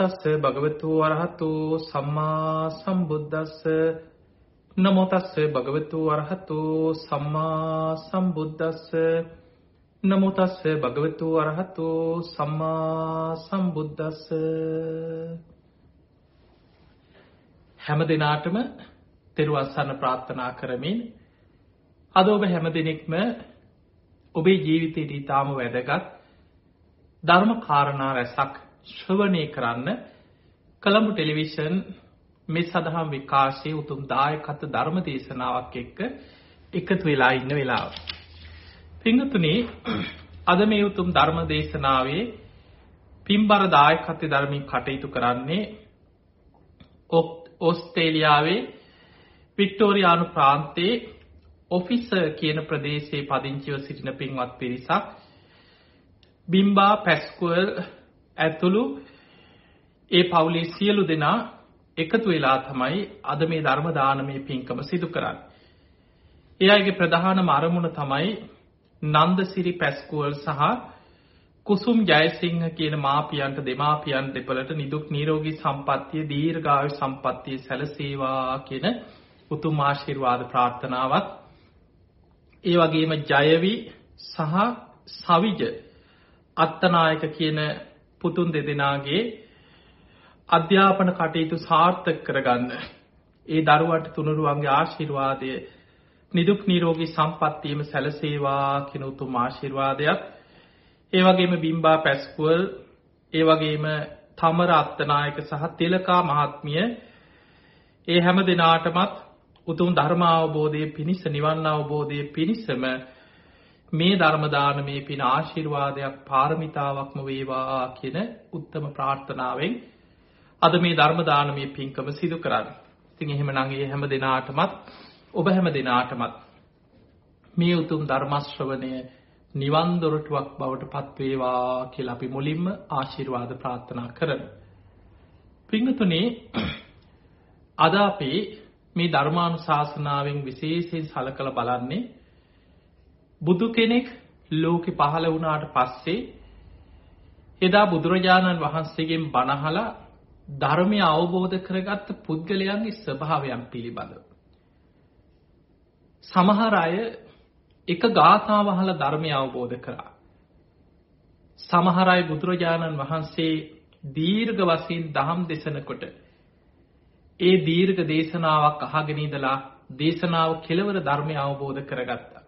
තස්ස භගවතු වරහතු සම්මා සම්බුද්දස්ස. නමෝ තස්ස භගවතු වරහතු සම්මා සම්බුද්දස්ස. නමෝ තස්ස භගවතු වරහතු සම්මා සම්බුද්දස්ස. හැම දිනාටම තෙරුවස්සන්න ප්‍රාර්ථනා කරමින් අද ඔබ හැම දිනෙකම ඔබේ ජීවිතයට ඉතාම වැදගත් ධර්ම කාරණා රැසක් ශ්‍රවණය කරන්න කළඹු ටෙලිවිෂන් මේ සඳහම් විකාශය උතුම් දායකත්ව ධර්ම දේශනාවක් එක්ක එකතු වෙලා ඉන්න වෙලාව. පිංගතුනේ අද මේ උතුම් ධර්ම දේශනාවේ පින්බර දායකත්ව ධර්මින් කටයුතු කරන්නේ ඔස්ට්‍රේලියාවේ වික්ටෝරියානු ප්‍රාන්තයේ ඔෆිස කියන ප්‍රදේශයේ පදිංචිව සිටින පින්වත් පිරිසක් බිම්බා පැස්කුවල් ඇතුළු ඒ පවුලේ සියලු දෙනා එකතු වෙලා තමයි අද මේ ධර්ම දානමය පින්කම සිදු කරන්න. ඒ අයගේ ප්‍රධාන අරමුණ තමයි නන්දසිරි පැස්කුවල් සහ කුසුම් ජයසිංහ කියන මාපියන්ට දෙමාපියන් දෙපලට නිදුක් නීරෝගී සම්පත්තිය දීර්ඝායු සම්පත්තිය සැලසේවා කියන උතුම් ආශිර්වාද ප්‍රාර්ථනාවත් ඒ වගේම ජයවි සහ සවිජ අත්තනායක කියන පුතුන් දෙදෙනාගේ අධ්‍යාපන කටයුතු සාර්ථක කරගන්න. ඒ දරුවට තුනුරුවන්ගේ ආශිර්වාදය නිදුක් නීරෝගී සම්පත්තියම සැලසේවා කෙන උතුම් ආශිර්වාදයක් ඒ වගේම බිම්බා පැස්කුවල් ඒ වගේම තමර අත්තනායක සහ තිලකා මහත්මිය ඒ හැම දෙනාටමත් උතුම් ධර්මාවබෝධය පිණිස නිවන්න අවබෝධය පිණිසම මේ ධර්මදානමේ පින ආශිර්වාදයක් පාරමිතාවක්ම වේවා කියන උත්තම ප්‍රාර්ථනාවෙන් අද මේ ධර්මදානමේ පින්කම සිදු කරන්න. ඉතින් එහෙම නගේ හැම දෙනාටමත් ඔබ හැම දෙනාටමත් මේ උතුම් ධර්මශ්‍රවනය නිවන්දොරටුවක් බවට පත්වේවා කියලා අපි මුලින්ම ආශිර්වාද ප්‍රාර්ථනා කරන. පිංහතුනේ අද අපේ මේ ධර්මානු ශාසනාවෙන් විශේෂයෙන් සල කළ බලන්නේ බුදු කෙනෙක් ලෝකෙ පහළ වුණාට පස්සේ එදා බුදුරජාණන් වහන්සේගෙන් බණහලා ධර්මය අවබෝධ කරගත්ත පුද්ගලයන්ගේ ස්වභාවයන් පිළිබඳ. සමහර අය එක ගාථාවහල ධර්මය අවබෝධ කරා. සමහරයි බුදුරජාණන් වහන්සේ දීර්ඝ වසයෙන් දහම් දෙසනකොට ඒ දීර්ඝ දේශනාවක් අහගෙනීදලා දේශනාව කෙලවර ධර්මය අවබෝධ කරගත්තා.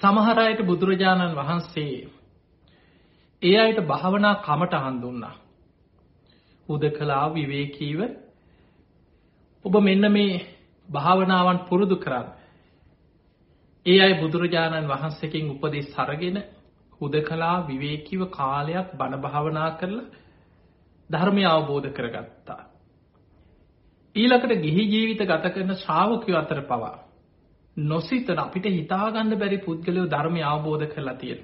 සමහරයට බුදුරජාණන් වහන්සේ ඒ අයට භාවනා කමට හන්දුන්නා. උද කලා විවේකීව ඔබ මෙන්න මේ භාවනාවන් පුරුදු කරන්න. ඒ අයි බුදුරජාණන් වහන්සකින් උපදෙස් සරගෙන හුද කලා විවේකිව කාලයක් බණ භාවනා කරලා ධර්මය අවබෝධ කරගත්තා. ඊලකට ගිහි ජීවිත ගත කරන ශ්‍රාවකය අතර පවා නොසිතන අපිට හිතාගන්න බැරි පුද්ගලයෝ ධර්මය අවබෝධ කරලා තියෙන.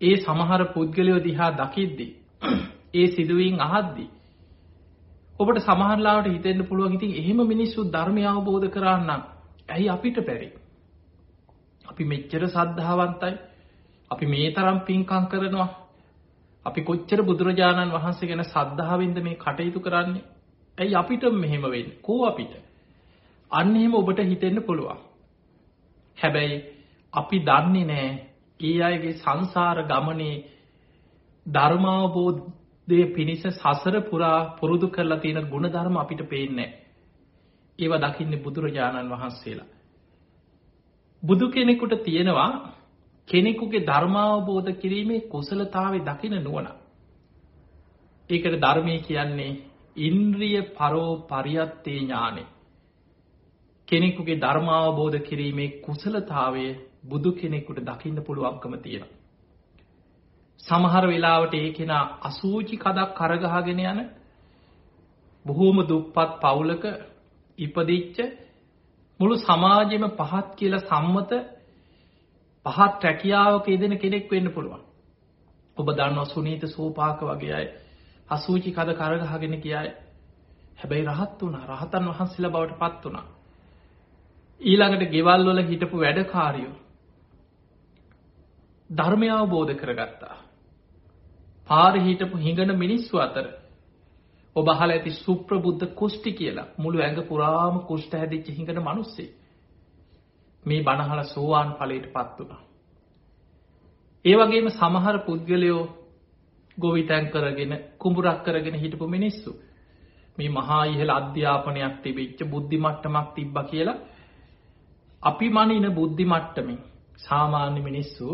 ඒ සමහර පුද්ගලයෝ දිහා දකිද්දී. ඒ සිදුවීන් අහද්දී. ඔබට සමහරලාට හිතෙන්න්න පුළුවන් ඉතින් එහෙම මිනිස්සු ධර්මය අවබෝධ කරන්නම් ඇයි අපිට පැරි. අපි මෙච්චර සද්ධාවන්තයි අපි මේ තරම් පින්කං කරනවා අපි කොච්චර බුදුරජාණන් වහන්සේ ගැන සද්ධාවෙන්ද මේ කටයුතු කරන්නේ ඇයි අපිට මෙහෙම වෙන්න කෝ අපිට අන්නෙම ඔබට හිතෙන්න පුළුවන්. හැබැයි අපි දන්නේ නෑ ඒ අයගේ සංසාර ගමනේ ධර්මාවබෝධය පිණිස සසර පුරා පුරුදු කරලා තියෙන ගුණ ධර්ම අපිට පේන්නේ. ඒව දකින්නේ බුදුරජාණන් වහන්සේලා. බුදු කෙනෙකුට තියෙනවා කෙනෙකුගේ ධර්මාවබෝධ කිරීමේ කුසලතාවේ දකින නුවන. ඒකට ධර්මය කියන්නේ ඉන්ද්‍රිය පරෝ පරියත්තේ ඥානේ. කෙනෙකුගේ ධර්මාවබෝධ කිරීමේ කුසලතාවය බුදු කෙනෙකුට දකින්න පුළුවන්කම තියෙන. සමහර වෙලාවට ඒ කෙනා අසූචි කදක් කරගහගෙන යන බොහෝම දුප්පත් පවුලක ඉපදිච්ච මුළු සමාජෙම පහත් කියල සම්මත පහත් රැකියාවක යෙදෙන කෙනෙක් වෙන්න පුළුවන්. ඔබ දන්න සුනීත සෝපාක වගේ අය අසූචි කද කරගහගෙන කියයි හැබැයි රහත් වුණ රහතන් වහන්සේලා බවට පත් වනා. ඊළඟට ගෙවල් වල හිටපු වැඩකාරයෝ ධර්මය අවබෝධ කරගත්තා. පාරේ හිටපු හිඟන මිනිස්සු අතර ඔබ අහලා ඇති සුප්‍රබුද්ධ කුෂ්ටි කියලා මුළු ඇඟ පුරාම කුෂ්ඨ හැදිච්ච හිඟන මිනිස්සෙක්. මේ බණහල සෝවාන් ඵලයට පත් වුණා. ඒ වගේම සමහර පුද්ගලයෝ ගොවිතැන් කරගෙන කුඹුරක් කරගෙන හිටපු මිනිස්සු. මේ මහා ඉහළ අධ්‍යාපනයක් තිබිච්ච බුද්ධි මට්ටමක් තිබ්බා කියලා අපි මනින බුද්ධි මට්ටමින් සාමාන්‍ය මිනිස්සු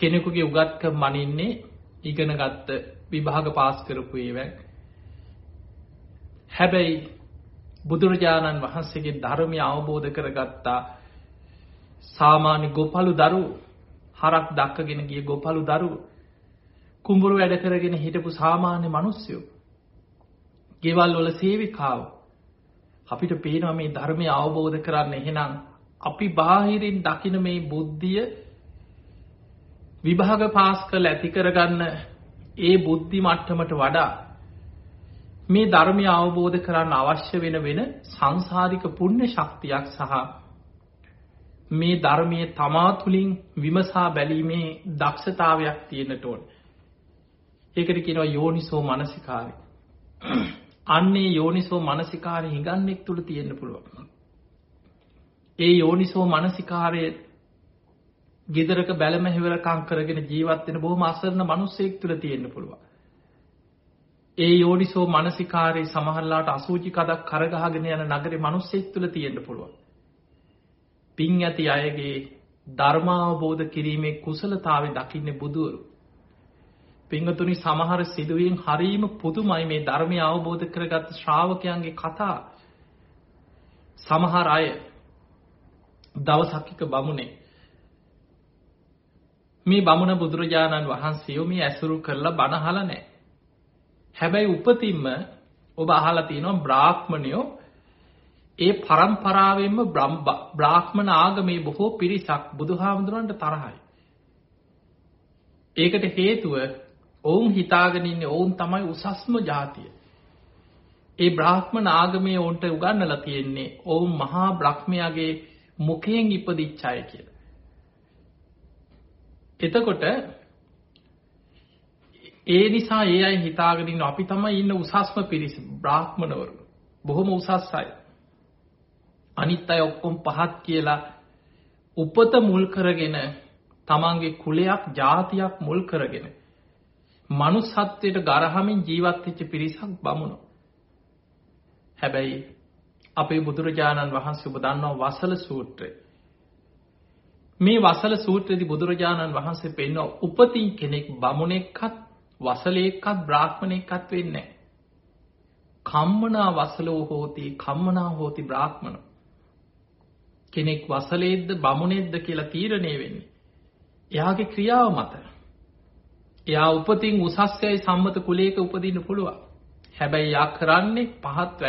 කෙනෙකුගේ උගත්කම් මනින්නේ ඉගෙන ගත්ත විභාග පාස් කරපු ඒවැ. හැබැයි බුදුරජාණන් වහන්සේගේ ධර්මය අවබෝධ කරගත්තා සාමාන්‍ය ගොපලු දරු හරක් දක්කගෙන ගිය ගොපලු දරු කුඹුරු වැඩ කරගෙන හිටපු සාමාන්‍ය මනුස්්‍යයෝ. ගෙවල් වල සේවිකාව අපිට පේනවා මේ ධර්මය අවබෝධ කරන්න එහෙනම් අපි බාහිරින් දකින මේ බුද්ධිය විභාග පාස් කළ ඇති කරගන්න ඒ බුද්ධි මට්ටමට වඩා මේ ධර්මය අවබෝධ කරන්න අවශ්‍ය වෙන වෙන සංසාධික පුුණ්‍ය ශක්තියක් සහ මේ ධර්මය තමා තුළින් විමසා බැලීමේ දක්ෂතාවයක් තියෙනට ඕන්. ඒකට කෙනවා යෝනිසෝ මනසිකාරය. අන්නේ යෝනිසෝ මනසිකාරය හිගන්නෙක් තුළ තියෙන්න්න පුළුවන්. ඒ යෝනිසෝ මනසිකාරය ගෙදරක බැලමැහිවරකං කරගෙන ජීවත්වෙන බොහම අසරන මනුස්සෙක් තුළ තියෙන්න්න පුළුවන්. ඒ යෝනිසෝ මනසිකාරයේ සමහල්ලාට අසූචි කදක් කරගහගෙන යන නගර මනුස්සෙක් තුළ තියෙන්න්න පුළුවන්. පින් ඇති අයගේ ධර්මාවබෝධ කිරීමේ කුසලතාව දකින්න බුදුවරු. පිංහතුනි සමහර සිදුවීම් හරීම පුදුමයි මේ ධර්මය අවබෝධ කරගත් ශ්‍රාවකයන්ගේ කතා සමහර අය දවසක්කික බමුණේ මේ බමුණ බුදුරජාණන් වහන්සේෝ මේ ඇසුරු කරලා බණහල නෑ. හැබැයි උපතින්ම ඔබ අහලා තියෙනවා බ්‍රාහ්මණයෝ ඒ පරම්පරාවෙන්ම බ්‍රාහ්මණ ආගමේ බොහෝ පිරිසක් බුදු හාමුදුරන්ට තරහයි. ඒකට හේතුව ඔවුන් හිතාගෙනන්න ඔවුන් තමයි උසස්ම ජාතිය. ඒ බ්‍රාහ්මණ ආගමේ ඔවුන්ට උගන්නල තියෙන්නේ ඔවුන් මහා බ්‍රහ්මයාගේ මුකයෙන් ඉපදිච්චාය කියල. එතකොට ඒ නිසා ඒ අයි හිතාගෙනන්න අපි තමයි ඉන්න උසස්ම පිරිස බ්‍රාහ්මණවරු බොහොම උසස්සයි. අනිත් අය ඔක්කොම් පහත් කියලා උපත මුල් කරගෙන තමන්ගේ කුලයක් ජාතියක් මුල් කරගෙන මනුස්සත්වයට ගරහමින් ජීවත්වෙච්ච පිරිසක් බමුණු. හැබැයි අපේ බුදුරජාණන් වහන්සේ ඔබ දන්නවා වසල සූත්‍රය. මේ වසල සූත්‍රදි බුදුරජාණන් වහන්සේ පෙන්න උපතින් කෙනෙක් බමුණෙක්කත් වසලේකත් බ්‍රාහ්මණයකත් වෙන්නේ. කම්මනා වසලෝ හෝති කම්මනා හෝති බ්‍රාහ්මණ. කෙනෙක් වසලේද්ද බමුණෙද්ද කියලා තීරණය වෙන්නේ. එයාගේ ක්‍රියාව මත. එයා උපතින් උසස්යයි සම්මත කුලේක උපදින්න පුළුවන්. හැබැයි යා කරන්නේ පහත්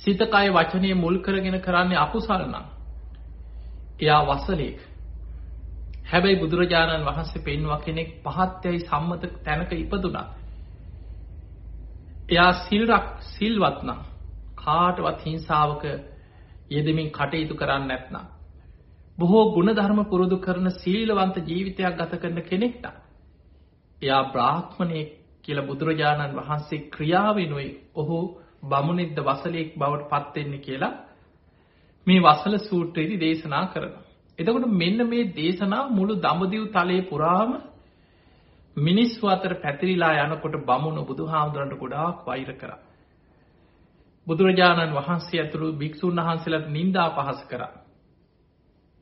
වැඩනම්. සිතකය වචනය මුල් කරගෙන කරන්නේ අකුසල්නම්. එයා වසලේක. හැබැයි බුදුරජාණන් වහන්සේ පෙන්වා කෙනෙක් පහත්යයි සම්මත තැනක ඉපදුනා. එයා සිල්රක් සිල්වත්නම් කාටවත් හිංසාවක යෙදමින් කටයුතු කරන්න නැත්නම්. බොහෝ ගුණධර්ම පුරුදු කරන සීලවන්ත ජීවිතයක් ගත කරන කෙනෙක්ට. එයා බ්‍රාහ්මණය කියල බුදුරජාණන් වහන්සේ ක්‍රියාවෙනුයි ඔහු බමුණෙද්ද වසලයෙක් බවට පත්වෙන්නේ කියලා මේ වසල සූට්‍රයේදි දේශනා කරන. එතකොට මෙන්න මේ දේශනා මුළු දමදිව් තලයේ පුරාම මිනිස්ව අතර පැතිරිලා යනකොට බමුණු බුදු හාමුදුරන්ට ගොඩාක් වෛර කර. බුදුරජාණන් වහන්සේ ඇතුළු භික්‍ෂූන් වහන්සේලට නින්දා පහස කරා.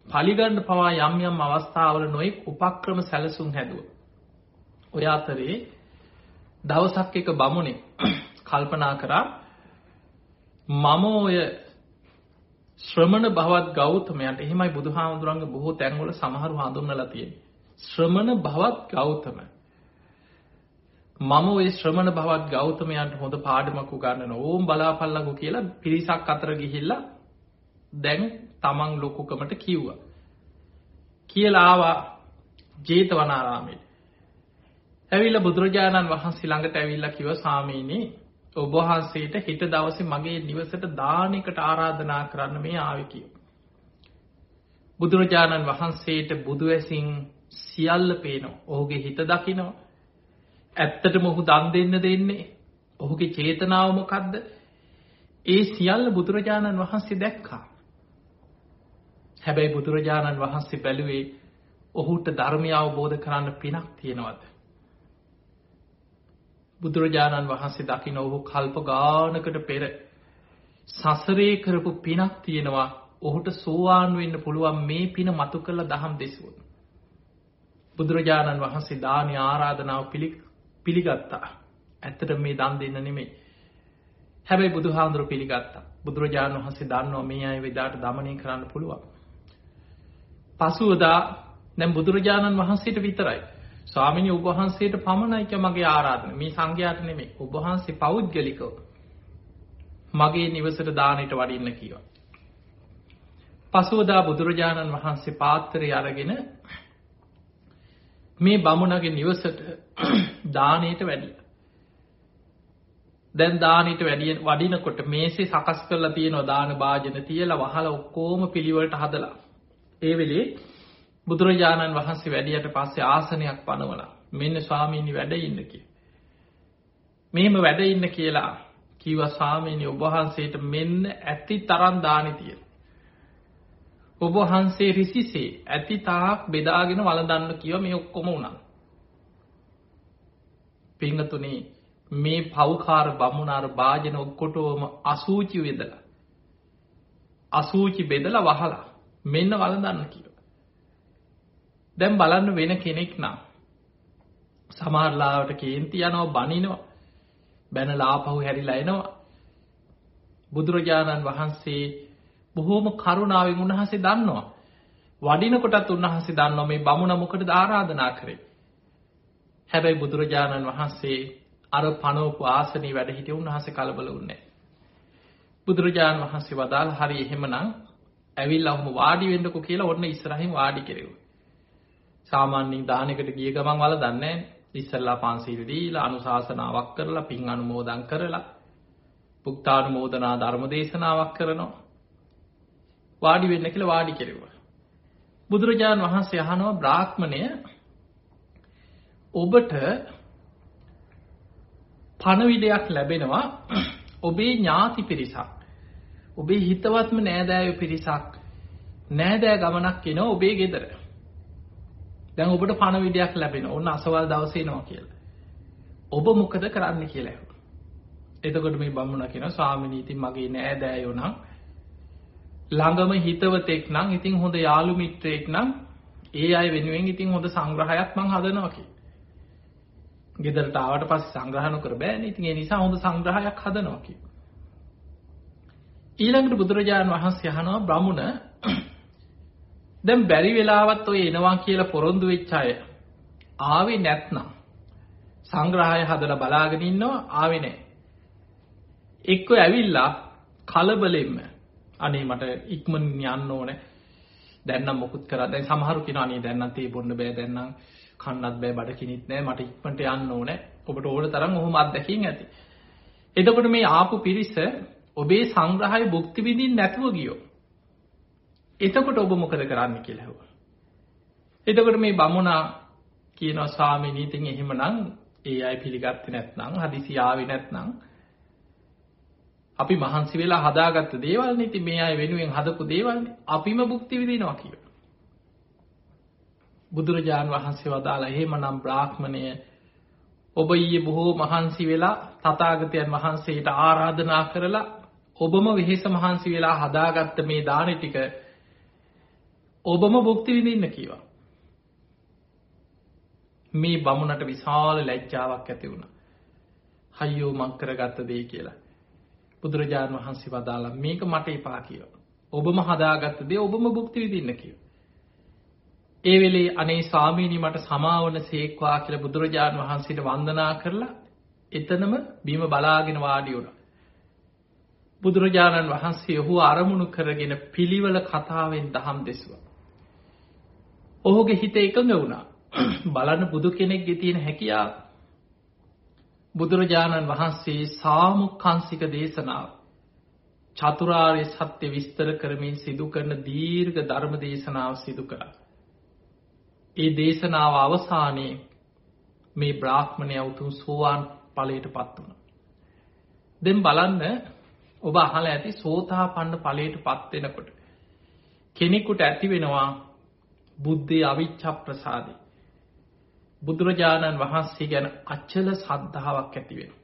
පලිගන්න පවා යම් යම් අවස්ථාවල නොෙක් උපක්‍රම සැලසුම් හැදුව. ඔය අතරේ දවසක් එක බමුණේ කල්පනා කරා මම ඔය ශ්‍රමණ බවත් ගෞතමයට එහෙමයි බුදුහාමුදුරන්ග බොහෝ තැන්වල සමහරු හඳුන්නල තියෙන. ශ්‍රමණ බවත් ගෞතම. මම ඔය ශ්‍රමණ බවත් ගෞතමයන්ට හොඳ පාඩමකු ගන්න ඕම් බලාපල්ලකු කියලා පිරිසක් අතර ගිහිල්ල දැන් තමන් ලොකුකමට කිව්ව. කියලාවා ජේතවනාරාමයට. ඇවිල්ල බුදුරජාණන් වහන්සේ ළඟට ඇවිල්ල කිව සාමීනී ඔබහන්සේට හිට දවස මගේ නිවසට දානකට ආරාධනා කරන්න මේ ආවිකිය. බුදුරජාණන් වහන්සේට බුදුවැසින් සියල්ල පේනවා. ඔහුගේ හිත දකිනවා. ඇත්තටම ඔහු දන් දෙන්න දෙන්නේ. ඔහුගේ චේතනාව මොකද්ද? ඒ සියල්ල බුදුරජාණන් වහන්සේ දැක්කා. හැබැයි බුදුරජාණන් වහන්සේ බැලුවේ ඔහුට ධර්මය අවබෝධ කරන්න පිනක් තියෙනවද. බුදුරජාණන් වහන්සේ දකින ඔහු කල්ප ගානකට පෙර සසරේ කරපු පිනක් තියෙනවා ඔහුට සෝවාන් වෙන්න පුළුවන් මේ පින මතු කළ දහම් දෙසුවන. බුදුරජාණන් වහන්සේ දානය ආරාධනාව පිළිගත්තා. ඇත්තට මේ දන් දෙන්න නෙමෙයි. හැබැයි බුදු හාමුදුරු පිළිගත්තා. බුදුරජාණන් වහන්සේ දන්නවා මේ අය විදාට දමනය කරන්න පුළුවන්. පසුවදා දැම් බුදුරජාණන් වහන්සේට විතරයි. ස්වාමිනි උබහන්සේට පමණයික මගේ ආරාධන මේ සංඝයාට නෙමේ උබහන්සේ පෞද්ගලිකව මගේ නිවසට දානයට වඩින්න කියවා. පසුවදා බුදුරජාණන් වහන්සේ පාත්තරය අරගෙන මේ බමුණගේ නිවසට දානයට වැඩිය. දැන් දානට වැඩිය වඩිනකොට මේසේ සකස් කරලා තියෙනවා දාන භාජන තියලා වහල ඔක්කෝම පිළිවලට හදලා. ඒ වෙලේ බුදුරජාණන් වහන්සේ වැඩියට පස්සේ ආසනයක් පනවලා මෙන්න ස්වාමීණි වැඩ ඉන්න කිය. මෙහෙම වැඩ ඉන්න කියලා කිව ස්වාමීණි ඔබහන්සේට මෙන්න ඇති තරන් දානි තියෙන. ඔබහන්සේ රිසිසේ ඇති තාක් බෙදාගෙන වලදන්න කිව මේ ඔක්කොම වුණා. පිංහතුනේ මේ පවකාර බමුණාර භාජන ඔක්කොටෝම අසූචි වෙදල. අසූචි බෙදල වහලා මෙන්න වලදන්න කිව. දැම් බලන්න වෙන කෙනෙක් නම්. සමාරලාවට කේන්ති යනවා බනිනවා. බැන ලාපහු හැරිලා එනවා. බුදුරජාණන් වහන්සේ බොහෝම කරුණාවෙන් උන්වහසේ දන්නවා. වඩිනකොටත් උන්වහන්සේ දන්නවා මේ බමුණ මොකට ධාරාධනා කරේ. හැබැයි බුදුරජාණන් වහන්සේ අර පනෝපු ආසනී වැඩ හිටිය උන්වහස කලබල උන්නේ බුදුරජාණන් වහන්සේ වදාල් හරි එහෙමනම් ඇවිල් අහම වාඩි වෙන්නකු කියලා ඔන්න ඉස්රහිම් වාඩි කෙරෙව සාමාන්‍යින් දානකට ගිය ගමන් වල දන්නේ ඉස්සල්ලා පන්සීල් දීලා අනුශාසනාවක් කරලා පින් අනුමෝදන් කරලා පුක්තානුමෝදනා ධර්ම දේශනාවක් කරනවා. වාඩි වෙන්න කියලා වාඩි කෙරෙව්වා බුදුරජාණන් වහන්සේ අහනවා බ්‍රාහ්මණය ඔබට පණවිඩයක් ලැබෙනවා ඔබේ ඥාති පිරිසක්. ඔබේ හිතවත්ම නෑදෑය පිරිසක් නෑදෑ ගමනක් එන ඔබේ ගෙදර. දැන් ඔබට පණ විඩයක් ලැබෙන ඔන්න අසවල් දවසේනවා කියලා. ඔබ මොකද කරන්න කියලා. එතකොට මේ බමුණ කියෙන ස්වාමිනීති මගේ නෑදෑයෝ නම් ළඟම හිතවතෙක් නම් ඉතින් හොඳ යාළු මිත්‍රයෙක් නම් ඒ අයි වෙනුවෙන් ඉතින් හොඳ සංග්‍රහයක් මං හදනවකි. ගෙදරට ආවට පස් සංග්‍රහණ කර බෑන ඉතින් නිසා හොඳ සංග්‍රහයක් හදනවකි. ඊළඟට බුදුරජාණන් වහන්සේ යහනවා බ්‍රමුණ දැම් බැරි වෙලාවත් ඔය එනවා කියලා පොරොන්දු වෙච්චාය ආවේ නැත්නම් සංග්‍රහය හදල බලාගෙනන්නවා ආවෙනෑ එක්ක ඇවිල්ලා කලබලෙෙම අනේ මට ඉක්මන් යන්න ඕන. දැන්න මොකුත් කර දැන් සමහරු කිනනේ දැන්නතේ බොන්න බෑ. දෙන්නම් කන්නත් බෑ. බඩ කිනිත් නෑ. මට ඉක්මට යන්න ඕන. ඔබට ඕන තරම් ඔහොම අත්දැකින් ඇති. එතකොට මේ ආපු පිරිස ඔබේ සංග්‍රහය බුක්තිවිදින් නැතුව ගියෝ. එතකොට ඔබ මොකද කරන්න කියලහව. එතකොට මේ බමුණා කියන ස්වාමි නීතින් එහෙම නං ඒ අයි පිළිගත්ත නැත්නං හදිසියාවි නැත්නං අපි මහන්සි වෙලා හදාගත්ත දේවල් නීති මේ අය වෙනුවෙන් හදපු දේවල් අපිම බුක්ති විදිනවා කිව. බුදුරජාණන් වහන්සේ වදාලා එහෙම නම් බ්‍රාහ්මණය ඔබ ඊයේ බොහෝ මහන්සි වෙලා තතාගතයන් වහන්සේට ආරාධනා කරලා ඔබම වෙහෙස මහන්සි වෙලා හදාගත්ත මේ දානි ටික ඔබම බුක්ති විඳන්න කියවා. මේ බමුණට විශාල ලැජ්ජාවක් ඇති වුණ. හයියෝ මංකර ගත්ත දේ කියලා. බුදුරජාණන් වහන්සේ වදාලා මේක මට එපා කියව. ඔබම හදාගත්ත දේ ඔබම බුක්ති විදින්න කියව. ඒ වෙලේ අනේ ස්වාමීනි මට සමාවන සේක්වා කියල බුදුරජාණන් වහන්සේට වන්දනා කරලා එතනම බීම බලාගෙන වාඩියුණ. බුදුරජාණන් වහන්සේ ඔහු අරමුණු කරගෙන පිළිවල කතාවෙන් දහම් දෙසවා. ඔහුගේ හිත එකඟ වුණා බලන්න බුදු කෙනෙක්ගෙ තියෙන හැකියාව බුදුරජාණන් වහන්සේ සාමුකංසික දේශනාව චතුරාර්ය සත්‍ය විස්තර කරමින් සිදු කරන දීර්ඝ ධර්ම දේශනාව සිදු කළා. ඒ දේශනාව අවසානයේ මේ බ්‍රාහ්මණය උතුම් සෝවාන් ඵලයට පත් වුණා. දැන් බලන්න ඔබ අහලා ඇති සෝතාපන්න ඵලයට පත් වෙනකොට කෙනෙකුට ඇති වෙනවා බුද්ධේ අවිච්ඡා ප්‍රසාදේ. බුදුරජාණන් වහන්සේ ගැන අචල සද්ධාාවක් ඇති වෙනවා.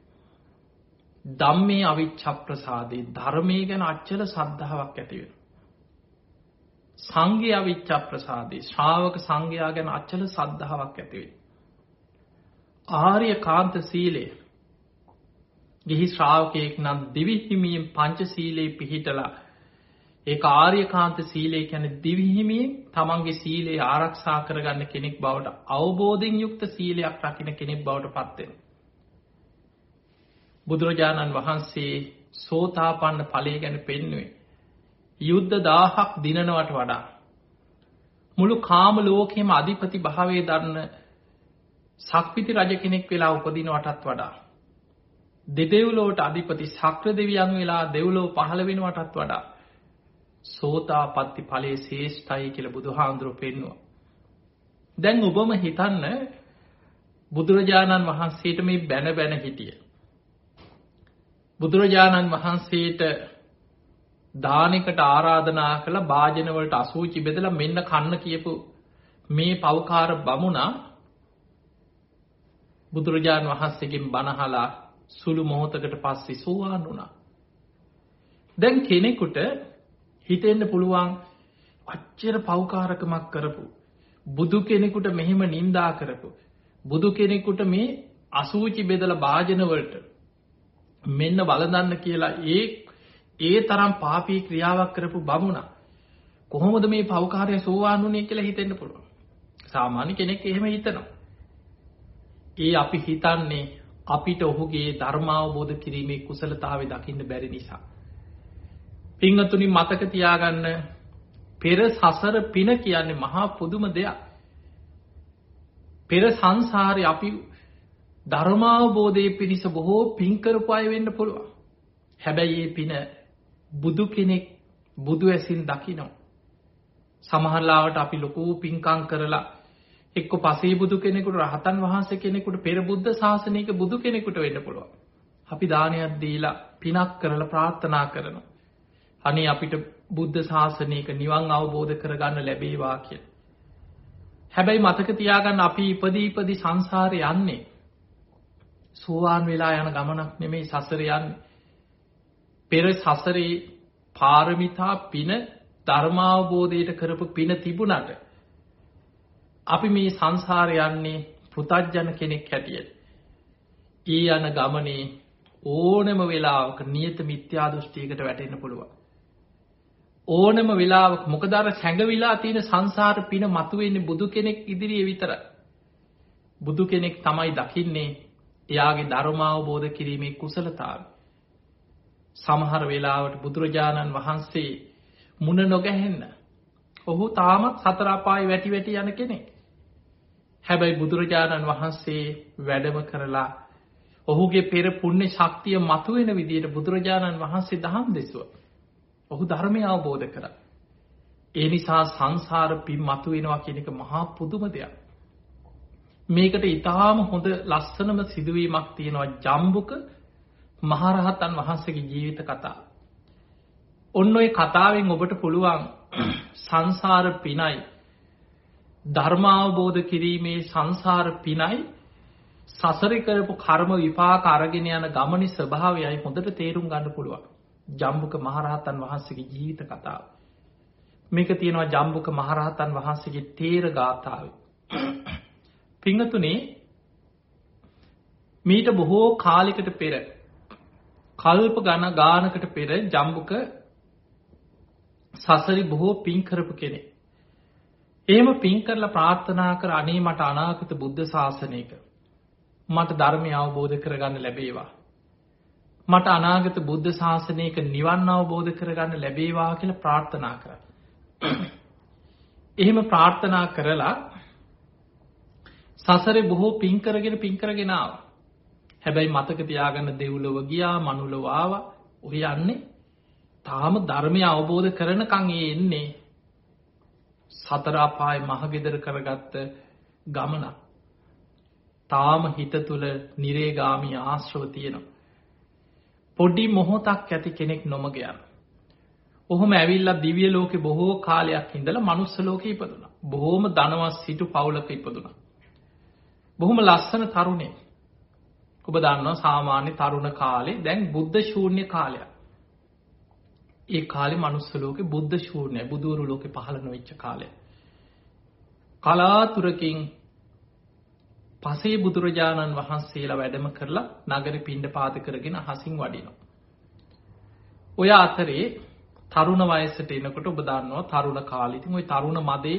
ධම්මේ අවිච්ඡා ප්‍රසාදේ ධර්මයේ ගැන අචල සද්ධාාවක් ඇති වෙනවා. සංඝයා අවිච්ඡා ප්‍රසාදේ ශ්‍රාවක සංඝයා ගැන අචල සද්ධාාවක් ඇති වෙනවා. ආර්ය කාන්ත සීලය ගිහි ශ්‍රාවකයෙක් නම් දිවි හිමියෙන් පංචශීලයේ පිහිටලා ඒ ආර්යකාන්ත සීලය ගැන දිවිහිමියෙන් තමන්ගේ සීලේ ආරක්ෂා කරගන්න කෙනෙක් බවට අවබෝධින් යුක්ත සීලයක් රකින කෙනෙක් බවට පත්වෙන. බුදුරජාණන් වහන්සේ සෝතාපන්න ඵලය ගැන පෙන්නුවේ. යුද්ධ දාහක් දිනනවට වඩා. මුළු කාම ලෝකෙම අධිපති භාවය දන්න සක්විති රජ කෙනෙක් වෙලා උපදිනවටත් වඩා. දෙදෙව්ලෝට අධිපති සක්‍ර දෙවියන් වෙලා දෙව්ලෝ පහළ වෙනවටත් වඩා. සෝතාපත්ති ඵලයේ ශේෂ්ඨයි කියලා බුදුහාඳුරෝ පෙන්වුවා. දැන් ඔබම හිතන්න බුදුරජාණන් වහන්සේට මේ බැන බැන හිටිය. බුදුරජාණන් වහන්සේට දානකට ආරාධනා කළ භාජනවලට අසූචි බෙදලා මෙන්න කන්න කියපු මේ පවකාර බමුණා බුදුරජාණන් වහන්සේගෙන් බණහලා සුළු මොහොතකට පස්සේ සෝවාන් වුණා. දැන් කෙනෙකුට හිතෙන්න පුළුවන් අච්චර පෞකාරකමක් කරපු. බුදු කෙනෙකුට මෙහෙම නින්දා කරපු. බුදු කෙනෙකුට මේ අසූචි බෙදල භාජනවලට මෙන්න බලදන්න කියලා ඒ ඒ තරම් පාපී ක්‍රියාවක් කරපු බමුණ. කොහොමද මේ පෞකාරය සෝවාන් වනේ කියලා හිතෙන්න්න පුළුව. සාමාන්‍ය කෙනෙක් එහෙම හිතනවා. ඒ අපි හිතන්නේ අපිට ඔහුගේ ධර්මාවබෝධ කිරීමේ කුසලතාව දකින්න බැරි නිසා. පිංහතුනි මතක තියාගන්න පෙර සසර පින කියන්නේ මහා පුදුම දෙයක්. පෙර සංසාරය අපි ධර්මාවබෝධය පිණිස බොහෝ පින්කරපු අය වෙන්න පුළුවන්. හැබැයි ඒ පින බුදු කෙනෙක් බුදු ඇසින් දකිනවා. සමහරලාවට අපි ලොකූ පින්කං කරලා එක්ක පසේ බුදු කෙනෙකුට රහතන් වහන්සේ කෙනෙකුට පෙර බුද්ධ ශාසනයක බුදු කෙනෙකුට වෙන්න පුළුවන්. අපි දානයක් දීලා පිනක් කරලා ප්‍රාර්ථනා කරනවා. අනේ අපිට බුද්ධ ශාසනයක නිවන් අවබෝධ කරගන්න ලැබේවා කිය. හැබැයි මතක තියාගන්න අපි ඉපදී ඉපදි සංසාරය යන්නේ. සෝවාන් වෙලා යන ගමනක් නෙමෙයි සසරයන් පෙර සසරේ පාරමිතා පින ධර්මාවබෝධයට කරපු පින තිබුණට අපි මේ සංසාරයන්නේ පෘතජ්ජන කෙනෙක් හැටියට. ඒ යන ගමනේ ඕනම වෙලාවක නියත මිත්‍යා දෘෂ්ටියකට වැටෙන්න පුළුවන්. ඕනම වෙලාවක් මොකදර සැඟවිලා තියෙන සංසාර පින මතුවෙන්නේ බුදු කෙනෙක් ඉදිරියේ විතර. බුදු කෙනෙක් තමයි දකින්නේ එයාගේ ධර්මාවබෝධ කිරීමේ කුසලතාව. සමහර වෙලාවට බුදුරජාණන් වහන්සේ මුණ නොගැහෙන්න. ඔහු තාමත් සතරාපායි වැටි වැටි යන කෙනෙක්. හැබැයි බුදුරජාණන් වහන්සේ වැඩම කරලා ඔහුගේ පෙර පුුණ්‍ය ශක්තිය මතුවෙන විදියට බුදුරජාණන් වහන්සේ දහම් දෙසුව. ඔහු ධර්මය අවබෝධ කර. ඒ නිසා සංසාර පින් මතු වෙනවා කියනක මහා පුදුම දෙයක්. මේකට ඉතාම හොඳ ලස්සනම සිදුවීමක් තියෙනවා ජම්බුක මහරහතන් වහන්සේගේ ජීවිත කතා. ඔන්න ඔය කතාවෙන් ඔබට පුළුවන් සංසාර පිනයි ධර්මාවබෝධ කිරීමේ සංසාර පිනයි සසරි කරපු කර්ම විපාක අරගෙන යන ගමනි ස්වභාවයයි හොඳට තේරුම් ගන්න පුළුවන්. ජම්බුක මහරහතන් වහන්සේගේ ජීවිත කතාව. මේක තියෙනවා ජම්බුක මහරහතන් වහන්සේගේ තේර ගාථාව. පිංහතුනේ මීට බොහෝ කාලිකට පෙර කල්ප ගණ ගානකට පෙර ජම්බුක සසරි බොහෝ පින්කරපු කෙනෙ. ඒම පින් කරලා ප්‍රාර්ථනා කර අනේ මට අනාකත බුද්ධ ශාසනයක මට ධර්මය අවබෝධ කරගන්න ලැබේවා. මට අනාගත බුද්ධ ශාසනයක නිවන් අවබෝධ කරගන්න ලැබේවා කියල ප්‍රාර්ථනා කර. එහෙම ප්‍රාර්ථනා කරලා සසර බොහෝ පින්කරගෙන පින්කරගෙනාව. හැබැයි මතක තියාගන්න දෙව්ලොව ගියා මනුලවාව ඔය යන්නේ තාම ධර්මය අවබෝධ කරනකං ඒ එන්නේ සතරාපාය මහගෙදර කරගත්ත ගමනක්. තාම හිත තුළ නිරේගාමී ආශ්‍රව තියෙනවා. පොඩි මොහොතක් ඇති කෙනෙක් නොමග යන. ඔහොම ඇවිල්ලා දිවිය ලෝකෙ බොහෝ කාලයක් ඉඳලා මනුස්ස ලෝකෙ ඉපදුනා. බොහෝම ධනවත් සිටු පවුලක ඉපදුනා. බොහොම ලස්සන තරුණේ. ඔබ දන්නවා සාමාන්‍ය තරුණ කාලේ දැන් බුද්ධ ශූන්‍ය කාලයක්. ඒ කාලේ මනුස්ස ලෝකෙ බුද්ධ ශූන්‍ය බුදුවරු ලෝකෙ පහළ නොවෙච්ච කාලය. කලාතුරකින් පසේ බුදුරජාණන් වහන්සේලා වැඩම කරලා නගර පිණ්ඩ පාත කරගෙන හසින් වඩිනවා. ඔය අතරේ තරුණ වයසට එනකොට ඔබ දන්නවා තරුණ කාලිතින් ඔය තරුණ මදේ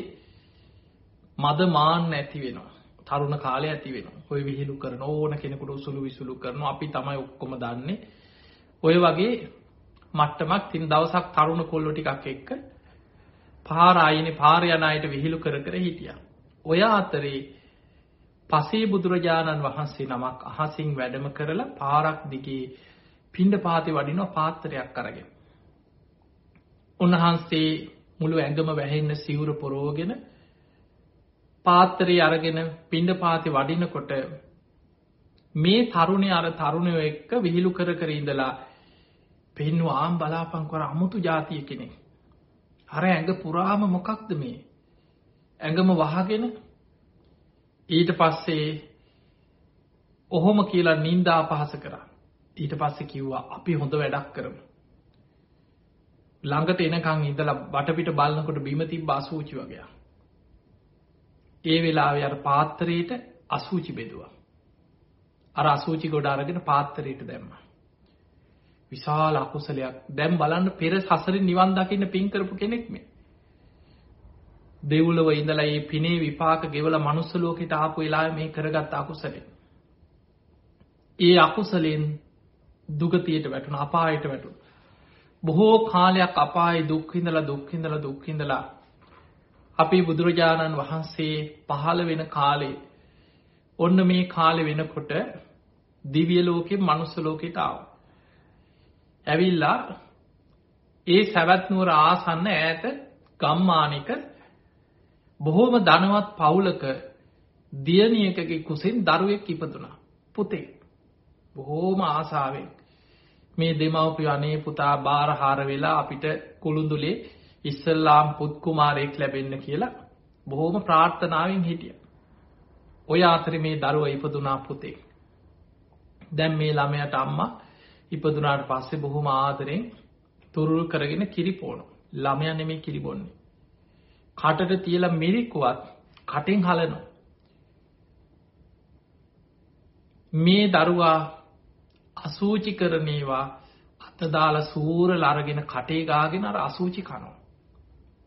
මද මාන්න ඇති වෙනවා. තරුණ කාලය ඇති වෙන ඔය විහිලු කරන ඕන කෙනෙකුට උසුළු විසුළු කරන අපි තමයි ඔක්කොම දන්නේ ඔය වගේ මට්ටමක් තින් දවසක් තරුණ කොල්ලො ටිකක් එක්ක පාරායන පාරයනයට විහිළු කර කර හිටිය. ඔය අතරේ පසේ බුදුරජාණන් වහන්සේ නමක් අහසින් වැඩම කරලා පාරක් දිගේ පින්ඩ පාති වඩිනවා පාත්තරයක් කරගෙන. උන්වහන්සේ මුළු ඇඟම වැහෙන්න සිවුර පොරෝගෙන පාත්තරේ අරගෙන පින්ඩ පාති වඩිනකොට මේ තරුණය අර තරුණයෝ එක්ක විහිළු කර කර ඉඳලා පෙන්නු ආම් බලාපං කර අමුතු ජාතිය කෙනෙක්. අර ඇඟ පුරාම මොකක්ද මේ. ඇඟම වහගෙන ඊට පස්සේ ඔහොම කියලා නින්දා පහස කරා. ඊට පස්සේ කිව්වා අපි හොඳ වැඩක් කරමු. ළඟට එනකං ඉඳලා බටපිට බලන්නකොට බිම තිබ්බ අසූචි වගේ. ඒ වෙලාවේ අර පාත්තරයට අසූචි බෙදුවා. අර අසූචි ගොඩ අරගෙන පාත්තරයට දැම්මා. විශාල අකුසලයක් දැම් බලන්න පෙර සසරින් නිවන් දකින්න පින් කරපු කෙනෙක් මේ. දෙව්ලොව ඉඳලා ඒ පිනේ විපාක ගෙවල මනුස්ස ලෝකෙට ආපු වෙලාවේ මේ කරගත් අකුසලෙන්. ඒ අකුසලෙන් දුගතියට වැටුණ අපායට වැටුණ. බොහෝ කාලයක් අපායි දුක්හිඳලා දුක්හිඳලා දුක්හිඳලා අපි බුදුරජාණන් වහන්සේ පහළ වෙන කාලේ ඔන්න මේ කාලෙ වෙනකොට දිවිය ලෝකෙ මනුස්ස ලෝකෙට ආව. ඇවිල්ලා ඒ සැවැත්නුවර ආසන්න ඈත ගම්මානක බොහෝම ධනවත් පවුලක දියනියකගේ කුසින් දරුවෙක් ඉපදුනා පුතේ බොහෝම ආසාාවෙන් මේ දෙමවපි අනේ පුතා බාරහාර වෙලා අපිට කුළුඳුලේ ඉස්සල්ලාම් පුත්කුමාරයෙක් ලැබෙන්න කියලා බොහෝම ප්‍රාර්ථනාවෙන් හිටිය. ඔය අතර මේ දරුව ඉපදුනා පුතේ. දැම් මේ ළමයට අම්මා ඉපදුනාට පස්සේ බොහොම ආදරෙන් තුරුල් කරගෙන කිරිපෝනු ළමය නෙමේ කිරිබොන්නේ. කටට තියල මිරික්කුවත් කටින් හලනො. මේ දරුවා අසූචි කරනේවා අතදාල සූර ලරගෙන කටේ ගාගෙන අර අසූචි කනෝ.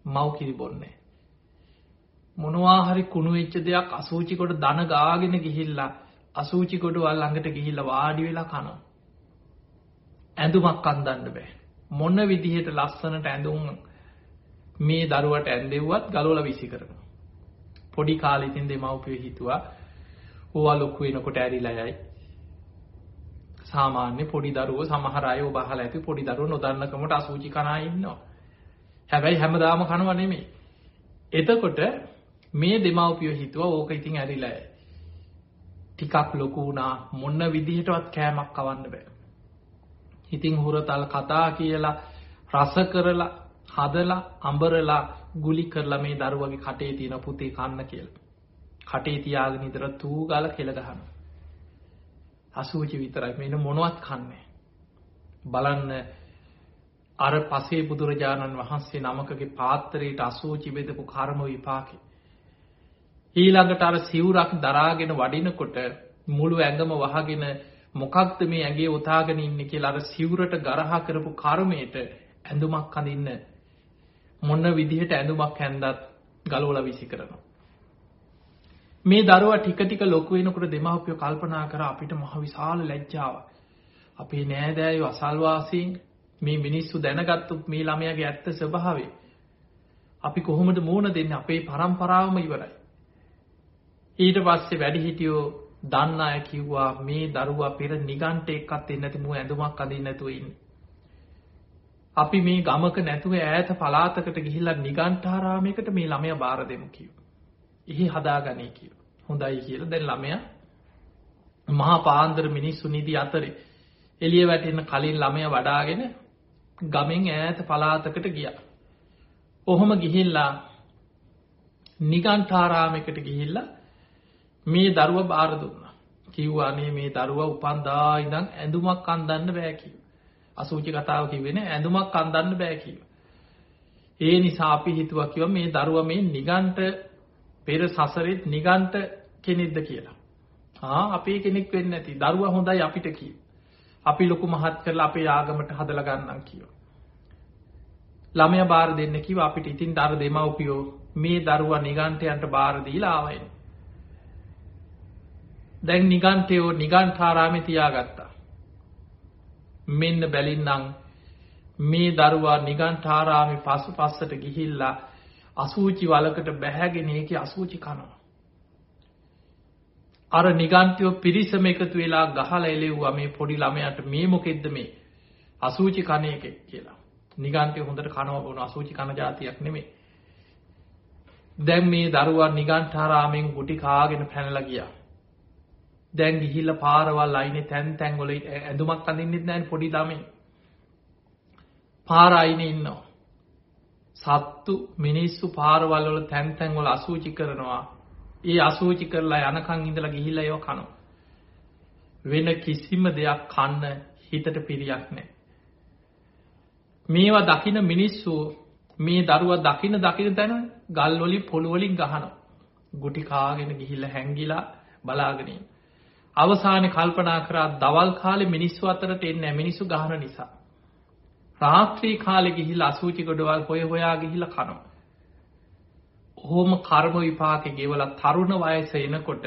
මව් කිරිබොන්නේ. මොනවාහරි කුණුවෙච්ච දෙයක් අසූචිකොට දන ගාගෙන ගිහිල්ලා අසූචිකොට වල් ළඟට ගිහිල්ල වාඩි වෙලා කනවා. ඇඳුමක් අන්දන්න බෑ. මොන්න විදිහට ලස්සනට ඇඳුම් මේ දරුවට ඇන්දෙව්වත් ගලෝල විසි කරන. පොඩි කාලිතින් දෙමවපිය හිතුවා ඕවා ලොක්කු වෙනකොට ඇරිලයයි. සාමාන්‍ය පොඩි දරුව සමහරය බහල ඇති පොඩි දරුව නොදන්නකමට අසූචි කනා ඉන්නවා. හැබැයි හැමදාම කනුව නෙමේ. එතකොට මේ දෙමවපියෝ හිතුව ඕක ඉතින් ඇරිලෑ. ටිකක් ලොකුුණා මොන්න විදිහටවත් කෑමක් කවන්න බෑ. ඉතිං හුරතල් කතා කියලා රස කරලා හදලා අඹරලා ගුලි කරලා මේ දරුවගේ කටේ තියෙන පුතේ කන්න කියල. කටේ තියාගෙන නිතර තූ ගල කෙළගහන. අසූචි විතරයි මෙන මොනුවත් කන්නේ. බලන්න අර පසේ බුදුරජාණන් වහන්සේ නමකගේ පාත්තරයට අසූචි බෙදපු කර්ම විපාකි. ඊළඟට අර සිවුරක් දරාගෙන වඩිනකොට මුළු ඇඟම වහගෙන මොකක්ද මේ ඇගේ උතාගෙන ඉන්න කියලා අර සිවුරට ගරහා කරපු කර්මයට ඇඳුමක් අඳන්න මොන්න විදිහට ඇඳුමක් හැන්දත් ගලෝල විසි කරනවා. මේ දරුව ටික ටික ලොකු වෙනකට දෙමහපිය කල්පනා කර අපිට මහ විශාල ලැජ්ජාව. අපේ නෑදෑයු අසල්වාසීන් මේ මිනිස්සු දැනගත්තු මේ ළමයගේ ඇත්ත ස්වභාවේ. අපි කොහොමට මූුණ දෙන්න අපේ පරම්පරාවම ඉවරයි. ඊට පස්සේ වැඩි හිටියෝ දන්න අය කිව්වා මේ දරුවා පෙර නිගන්ට එක්කත් එන්නති මු ඇඳුමක් අඳින් නැතුවන්න. අපි මේ ගමක නැතුව ඈත පලාතකට ගිහිල්ල නිගන්ටාරාමයකට මේ ළමය බාර දෙමු කිව. එහි හදාගනය කිව. හොඳයි කියලා දැන් ළමයා මහා පාන්දර මිනිස්සු නිදි අතරේ එළිය වැටෙන්න කලින් ළමයා වඩාගෙන ගමෙන් ඈත පළාතකට ගියා. ඔහොම ගිහිල්ලා නිගන්ඨාරාමයකට ගිහිල්ලා මේ දරුව බාර දුන්නා. කිව්වා අනේ මේ දරුවා උපන්දා ඉඳන් ඇඳුමක් අඳන්න බෑ කිව්වා. අසූචි කතාව කිව්වේ නේ ඇඳුමක් අඳන්න බෑ කිව්වා. ඒ නිසා අපි හිතුවා කිව්වා මේ දරුවා මේ නිගන්ඨ පෙර සසරෙත් නිගන්ඨ කෙනෙක්ද කියලා. ආ අපේ කෙනෙක් වෙන්නේ නැති. දරුවා හොඳයි අපිට කිව්වා. අපි ලොකු මහත් කරලා අපේ ආගමට හදලා ගන්නම් කිව්වා. ළමයා බාර දෙන්න කිව්වා අපිට ඉතින් දර දෙමව්පියෝ මේ දරුවා නිගන්ඨයන්ට බාර දීලා ආවයින්. දැන් නිගන්ඨයෝ නිගන්ඨාරාමේ තියාගත්තා. මෙන්න බැලින්නම් මේ දරුවා නිගන්ඨාරාමේ පසු පස්සට ගිහිල්ලා අසූචි වලකට බැහැගෙන ඒකේ අසූචි කනවා. අර නිගන්තයෝ පිරිසම එකතු වෙලා ගහලා එලෙව්වා මේ පොඩි ළමයාට මේ මොකෙද්ද මේ අසූචි කණ එකෙක් කියලා. නිගන්තය හොඳට කනවා බොන අසූචි කන જાතියක් නෙමෙයි. දැන් මේ දරුවා නිගන්ඨාරාමෙන් ගුටි කාගෙන පැනලා ගියා. දැන් ගිහිල්ලා පාරවල් අයිනේ තැන් තැන් වල ඇඳුමක් අඳින්නෙත් නැහැ පොඩි ළමයි. පාර අයිනේ ඉන්නවා. සත්තු මිනිස්සු පාරවල් වල තැන් තැන් වල අසූචි කරනවා. ඒ අසූචි කරලා යනකන් ඉඳලා ගිහිල්ලා ඒව කනවා. වෙන කිසිම දෙයක් කන්න හිතට පිරියක් නැහැ. මේවා දකින මිනිස්සු මේ දරුවා දකින දකින තැන ගල් වලින් පොළු වලින් ගහනවා. ගුටි කාගෙන ගිහිල්ලා හැංගිලා බලාගෙන ඉන්න. අවසානයේ කල්පනා කරා දවල් කාලේ මිනිස්සු අතරට එන්නේ නැහැ මිනිස්සු ගහන නිසා. රාත්‍රී කාලේ ගිහිල්ලා අසූචි ගොඩවල් හොය හොයා ගිහිල්ලා කනවා. ඔහොම කර්ම විපාකේ ගෙවලා තරුණ වයස එනකොට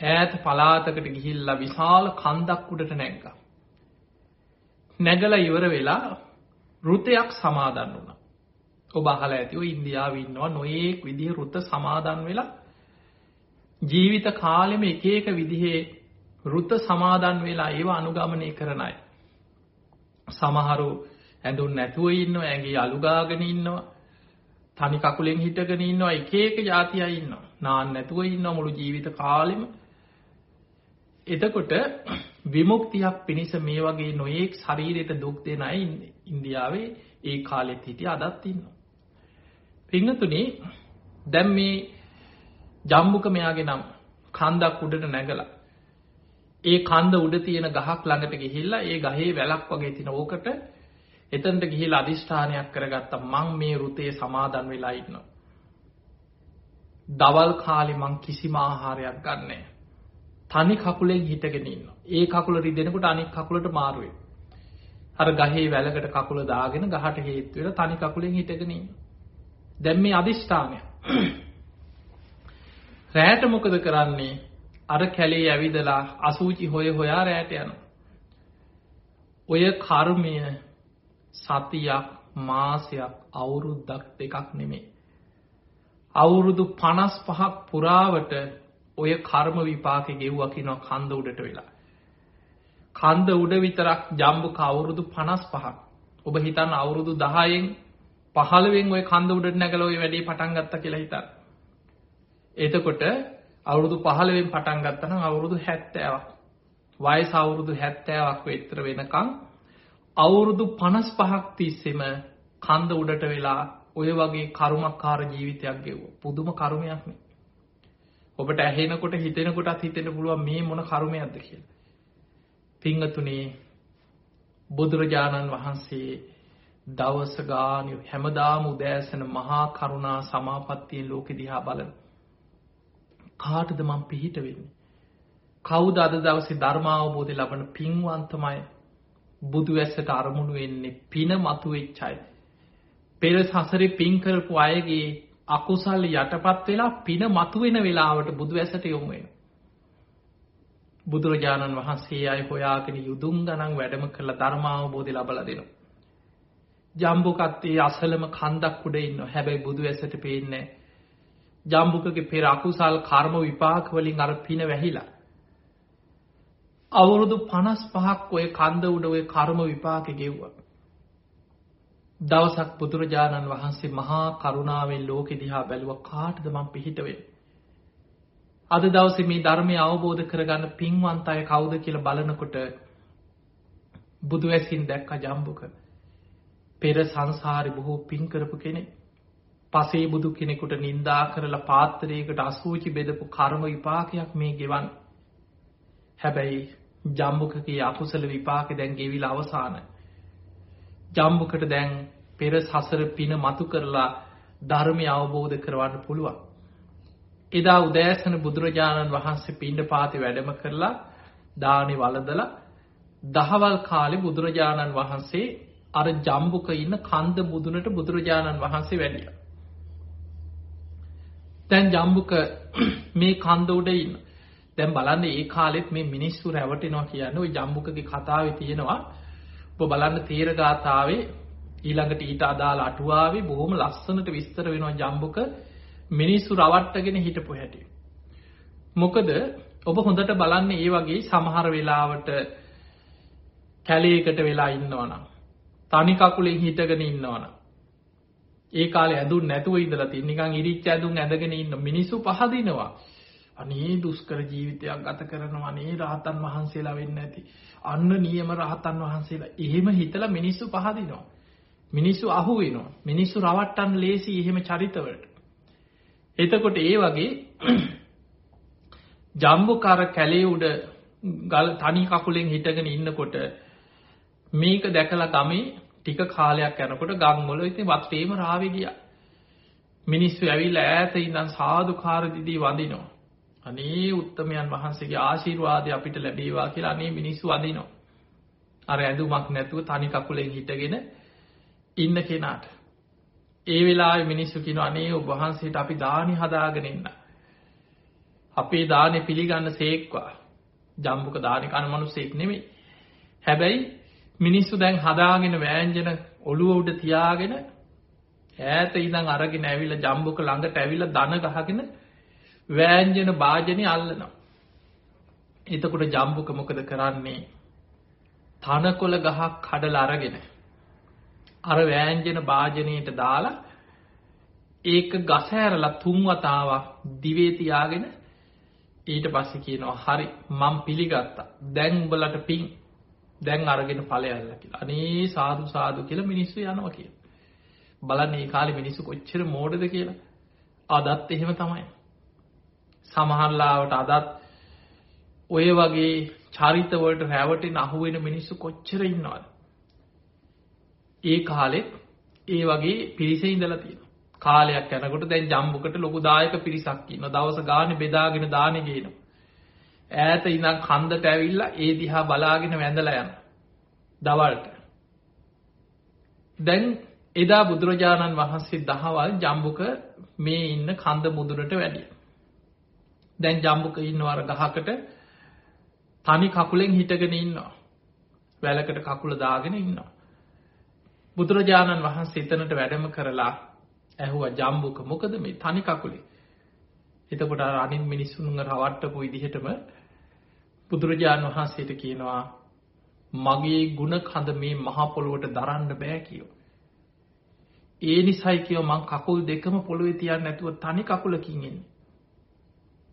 ඈත පළාතකට ගිහිල්ලා විශාල කන්දක් උඩට නැග්ගා. නැගලා ඉවර වෙලා ෘතයක් සමාදන් වුණා. ඔබ අහලා ඇති ඔය ඉන්දියාවේ ඉන්නවා නොයේක් විදිහේ ෘත සමාදන් වෙලා ජීවිත කාලෙම එක එක විදිහේ ෘත සමාදන් වෙලා ඒව අනුගමනය කරන අය. සමහරු ඇඳුම් නැතුව ඉන්නවා, ඇඟේ අලු ගාගෙන ඉන්නවා, තනි කකුලෙන් හිටගෙන ඉන්නවා, එක එක જાති අය ඉන්නවා. නාන්න නැතුව ඉන්නවා මුළු ජීවිත කාලෙම. එතකොට විමුක්තියක් පිණිස මේ වගේ නොයෙක් ශරීරයට දුක් දෙන අය ඉන්නේ. ඉන්දියාවේ ඒ කාලෙත් හිටිය අදත් ඉන්නවා. පින්නතුනේ දැන් මේ ජම්බුක මෙයාගේ නම් කන්දක් උඩට නැගලා ඒ කන්ද උඩ තියෙන ගහක් ළඟට ගිහිල්ලා ඒ ගහේ වැලක් වගේ තියෙන ඕකට එතනට ගිහිල්ලා අදිෂ්ඨානයක් කරගත්තා මං මේ රුතේ සමාදන් වෙලා ඉන්නවා. දවල් කාලේ මං කිසිම ආහාරයක් ගන්නෑ. තනි කකුලෙන් හිටගෙන ඉන්නවා. ඒ කකුල රිදෙනකොට අනිත් කකුලට මාරු වෙනවා. අර ගහේ වැලකට කකුල දාගෙන ගහට හේතු වෙලා තනි කකුලෙන් හිටගෙන ඉන්නවා. දැන් මේ අදිෂ්ඨානය. රැයට මොකද කරන්නේ? අර කැලේ ඇවිදලා අසූචි හොය හොයා රැයට යනවා. ඔය කර්මය සතියක් මාසයක් අවුරුද්දක් දෙකක් නෙමේ. අවුරුදු 55ක් පුරාවට ඔය කර්ම විපාකෙ ගෙව්වා කියනවා කන්ද උඩට වෙලා. කන්ද උඩ විතරක් ජම්බුක අවුරුදු 55ක්. ඔබ හිතන්න අවුරුදු 10න් 15න් ඔය කන්ද උඩට නැගලා ඔය වැඩේ පටන් ගත්තා කියලා හිතන්න. එතකොට අවුරුදු 15න් පටන් ගත්තා නම් අවුරුදු 70ක්. වයස අවුරුදු 70ක් විතර වෙනකන් අවුරුදු 55ක් තිස්සෙම කන්ද උඩට වෙලා ඔය වගේ කර්මකාර ජීවිතයක් ගෙවුවා. පුදුම කර්මයක් නේ. ඔබට ඇහෙනකොට හිතෙනකොටත් හිතෙන්න පුළුවන් මේ මොන කර්මයක්ද කියලා. පිංගතුනේ බුදුරජාණන් වහන්සේ දවස ගාන හැමදාම උදෑසන මහා කරුණා සමාපත්තියෙන් ලෝකෙ දිහා බලන කාටද මං පිහිට වෙන්නේ කවුද අද දවසේ ධර්මාවබෝධය ලබන පින්වන්තමයි බුදු වැස්සට අරමුණු වෙන්නේ පින මතු වෙච්ච අය පෙර සසරේ පින් කරපු අයගේ අකුසල් යටපත් වෙලා පින මතුවෙන වෙලාවට බුදු වැසට යොමු වෙනවා බුදුරජාණන් වහන්සේ අය හොයාගෙන යුදුම් ගණන් වැඩම කරලා ධර්මාවබෝධය ලබලා දෙනවා. ජම්බුකත්තේ අසලම කන්දක් උඩ ඉන්නවා. හැබැයි බුදු ඇසට පේන්නේ ජම්බුකගේ පෙර අකුසල් කර්ම විපාක වලින් අර පින වැහිලා. අවුරුදු 55ක් ඔය කන්ද උඩ ඔය කර්ම විපාක ගෙව්වා. දවසක් බුදුරජාණන් වහන්සේ මහා කරුණාවෙන් ලෝකෙ දිහා බැලුවා කාටද මම පිහිට වෙන්නේ? අද දවසේ මේ ධර්මය අවබෝධ කරගන්න පින්වන්ත අය කවුද කියලා බලනකොට බුදු ඇසින් දැක්ක ජම්බුක පෙර සංසාරේ බොහෝ පින් කරපු කෙනෙක් පසේ බුදු කෙනෙකුට නින්දා කරලා පාත්‍රයකට අසූචි බෙදපු කර්ම විපාකයක් මේ ගෙවන්. හැබැයි ජම්බුකගේ අකුසල විපාක දැන් ගෙවිල අවසාන. ජම්බුකට දැන් පෙර සසර පින මතු කරලා ධර්මය අවබෝධ කරවන්න පුළුවන්. එදා උදෑසන බුදුරජාණන් වහන්සේ පිණ්ඩ පාති වැඩම කරලා දානි වලදල දහවල් කාලෙ බුදුරජාණන් වහන්සේ අර ජම්බුක ඉන්න කන්ද බුදුනට බුදුරජාණන් වහන්සේ වැඩිය. තැන් ජම්බුක මේ කන්ද උඩ ඉන්න දැන් බලන්න ඒ කාලෙත් මේ මිනිස්සු රැවටෙනවා කියන්න ඔයි ජම්බුකගේ කතාව තියෙනවා ඔබ බලන්න තේරගාථාවේ ඊළඟට ඊට අදාළ අටුවාවේ බොහොම ලස්සනට විස්තර වෙනවා ජම්බුක මිනිස්සු රවට්ටගෙන හිටපු හැටි. මොකද ඔබ හොඳට බලන්න ඒ වගේ සමහර වෙලාවට කැලේකට වෙලා ඉන්නවනම්. තනි කකුලෙන් හිටගෙන ඉන්නවනම්. ඒ කාලේ ඇඳුම් නැතුව ඉඳලා තියෙන නිකන් ඉරිච්ච ඇඳුම් ඇඳගෙන ඉන්න මිනිස්සු පහදිනවා. අනේ දුෂ්කර ජීවිතයක් ගත කරනවා අනේ රහතන් වහන්සේලා වෙන්න ඇති. අන්න නියම රහතන් වහන්සේලා. එහෙම හිතලා මිනිස්සු පහදිනවා. මිනිස්සු අහු වෙනවා. මිනිස්සු රවට්ටන්න ලේසි එහෙම චරිතවලට. එතකොට ඒ වගේ ජම්බුකාර කැලේ උඩ ගල් තනි කකුලෙන් හිටගෙන ඉන්නකොට මේක දැකලා ගමේ ටික කාලයක් යනකොට ගම්වල ඉතින් වත්තේම රාවේ ගියා. මිනිස්සු ඇවිල්ලා ඈත ඉඳන් සාදුකාර දිදී වඳිනවා. අනේ උත්තමයන් වහන්සේගේ ආශිර්වාදය අපිට ලැබේවා කියලා අනේ මිනිස්සු වඳිනවා. අර ඇඳුමක් නැතුව තනි කකුලෙන් හිටගෙන ඉන්න කෙනාට. ඒ වෙලාවේ මිනිස්සු කියනවා අනේ ඔබ වහන්සේට අපි දානි හදාගෙන ඉන්න. අපේ දානේ පිළිගන්න සේක්වා. ජම්බුක දානි කන මිනිස්සෙක් නෙමෙයි. හැබැයි මිනිස්සු දැන් හදාගෙන වෑංජන ඔළුව උඩ තියාගෙන ඈත ඉඳන් අරගෙන ඇවිල්ලා ජම්බුක ළඟට ඇවිල්ලා දන ගහගෙන වෑංජන භාජනේ අල්ලනවා. එතකොට ජම්බුක මොකද කරන්නේ? තනකොළ ගහක් කඩලා අරගෙන අර වෑංජන භාජනයට දාලා ඒක ගස ඇරලා තුන් වතාවක් දිවේ තියාගෙන ඊට පස්සේ කියනවා හරි මම පිළිගත්තා. දැන් උඹලට පිං දැන් අරගෙන ඵලයල්ලා කියලා. අනේ සාදු සාදු කියලා මිනිස්සු යනවා කියලා. බලන්න මේ කාලේ මිනිස්සු කොච්චර මෝඩද කියලා. අදත් එහෙම තමයි. සමහරලාවට අදත් ඔය වගේ චරිතවලට රැවටෙන අහුවෙන මිනිස්සු කොච්චර ඉන්නවද? ඒ කාලෙත් ඒ වගේ පිරිසේ ඉඳලා තියෙනවා. කාලයක් යනකොට දැන් ජම්බුකට ලොකු දායක පිරිසක් ඉන්නවා. දවස ගානේ බෙදාගෙන දානේ ගේනවා. ඈත ඉඳන් කන්දට ඇවිල්ලා ඒ දිහා බලාගෙන වැඳලා යනවා. දවල්ට. දැන් එදා බුදුරජාණන් වහන්සේ දහවල් ජම්බුක මේ ඉන්න කන්ද මුදුනට වැඩිය. දැන් ජම්බුක ඉන්නවා අර ගහකට තනි කකුලෙන් හිටගෙන ඉන්නවා. වැලකට කකුල දාගෙන ඉන්නවා. බුදුරජාණන් වහන්සේ එතනට වැඩම කරලා ඇහුවා ජම්බුක මොකද මේ තනි කකුලේ. එතකොට අනින් මිනිස්සුන්ව රවට්ටපු විදිහටම බුදුරජාණන් වහන්සේට කියනවා මගේ ಗುಣ කඳ මේ මහ පොළොවට දරන්න බෑ කියෝ. ඒ නිසයි කියව මං කකුල් දෙකම පොළොවේ තියන්න නැතුව තනි කකුලකින් එන්නේ.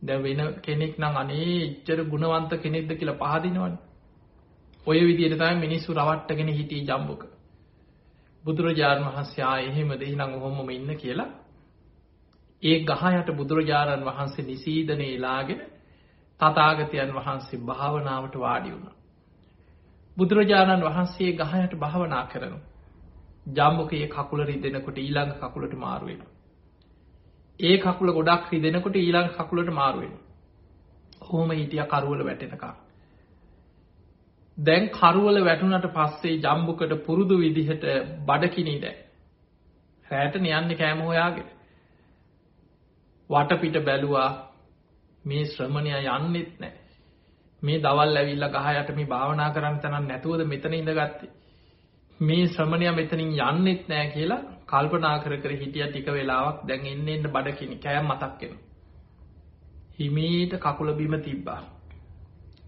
දැන් වෙන කෙනෙක් නම් අනේ එච්චර ගුණවන්ත කෙනෙක්ද කියලා පහදිනවනේ. ඔය විදිහට තමයි මිනිස්සු රවට්ටගෙන හිටියේ ජම්බුක. බුදුරජාණන් වහන්සේ ආ එහෙමද එහෙනම් ඔහොමම ඉන්න කියලා ඒ ගහ යට බුදුරජාණන් වහන්සේ නිසීදනේ එලාගෙන තථාගතයන් වහන්සේ භාවනාවට වාඩි වුණා. බුදුරජාණන් වහන්සේ ගහ යට භාවනා කරනවා. ජම්බුකේ කකුල රිදෙනකොට ඊළඟ කකුලට මාරු වෙනවා. ඒ කකුල ගොඩක් රිදෙනකොට ඊළඟ කකුලට මාරු වෙනවා. කොහොම හිටියා කරවල වැටෙනකම්. දැන් කරුවල වැටුනට පස්සේ ජම්බුකට පුරුදු විදිහට බඩකිනී දැන්. රෑට නියන්න කෑම හොයාගෙන. වටපිට බැලුවා මේ ශ්‍රමණය යන්නෙත් නෑ. මේ දවල් ඇවිල්ල ගහයට මේ භාවනා කරන්න තැනන් නැතුවද මෙතන ඉඳගත්තේ. මේ ශ්‍රමණය මෙතනින් යන්නෙත් නෑ කියලා කල්පනා කර කර හිටිය ටික වෙලාවක් දැන් එන්න එන්න බඩකිනි කෑම් මතක්කෙන. හිමීට කකුල බිම තිබ්බා.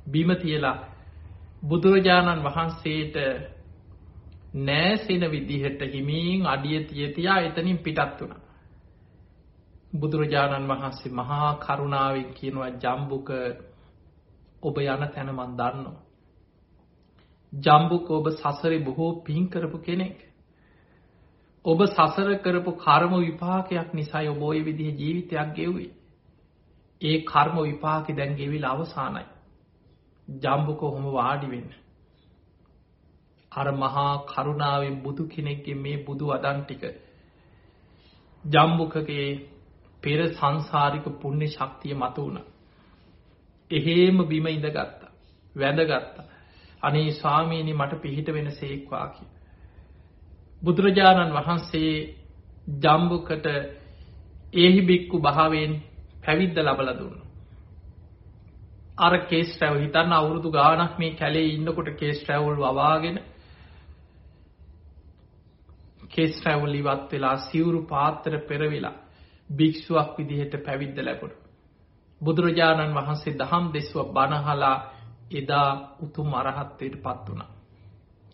බිම තියලා බුදුරජාණන් වහන්සේට නෑසෙන විදිහට හිමින් අඩිය තිය තියා එතනින් පිටත් වුණා. බුදුරජාණන් වහන්සේ මහා කරුණාවෙන් කියනවා ජම්බුක ඔබ යන තැන මන් දන්නවා. ජම්බුක ඔබ සසරේ බොහෝ පින් කරපු කෙනෙක්. ඔබ සසර කරපු කර්ම විපාකයක් නිසායි ඔබ ওই විදිහේ ජීවිතයක් ගෙව්වේ. ඒ කර්ම විපාකේ දැන් ගෙවිලා අවසానයි. ජම්බුක ඔහොම වාඩි වෙන්න. අර මහා කරුණාවෙන් බුදු කෙනෙක්ගේ මේ බුදු අදන් ටික ජම්බුකගේ පෙර සංසාරික පුණ්‍ය ශක්තිය මත වුණා. එහෙම බිම ඉඳගත්තා. වැඳගත්තා. අනේ ස්වාමීනි මට පිහිට වෙන සේක්වා කිය. බුදුරජාණන් වහන්සේ ජම්බුකට ඒහි බික්කු භාවයෙන් පැවිද්ද ලබල දුන්න. අර කේස් රැව් හිතන්න අවුරුදු ගානක් මේ කැලේ ඉන්නකොට කේස් රැවුල් වවාගෙන කේස් රැවුල් ඉවත් වෙලා සිවුරු පාත්තර පෙරවිලා භික්ෂුවක් විදිහට පැවිද්ද ලැබුණ. බුදුරජාණන් වහන්සේ දහම් දෙස්ව බණහලා එදා උතුම් අරහත්වයට පත් වුණ.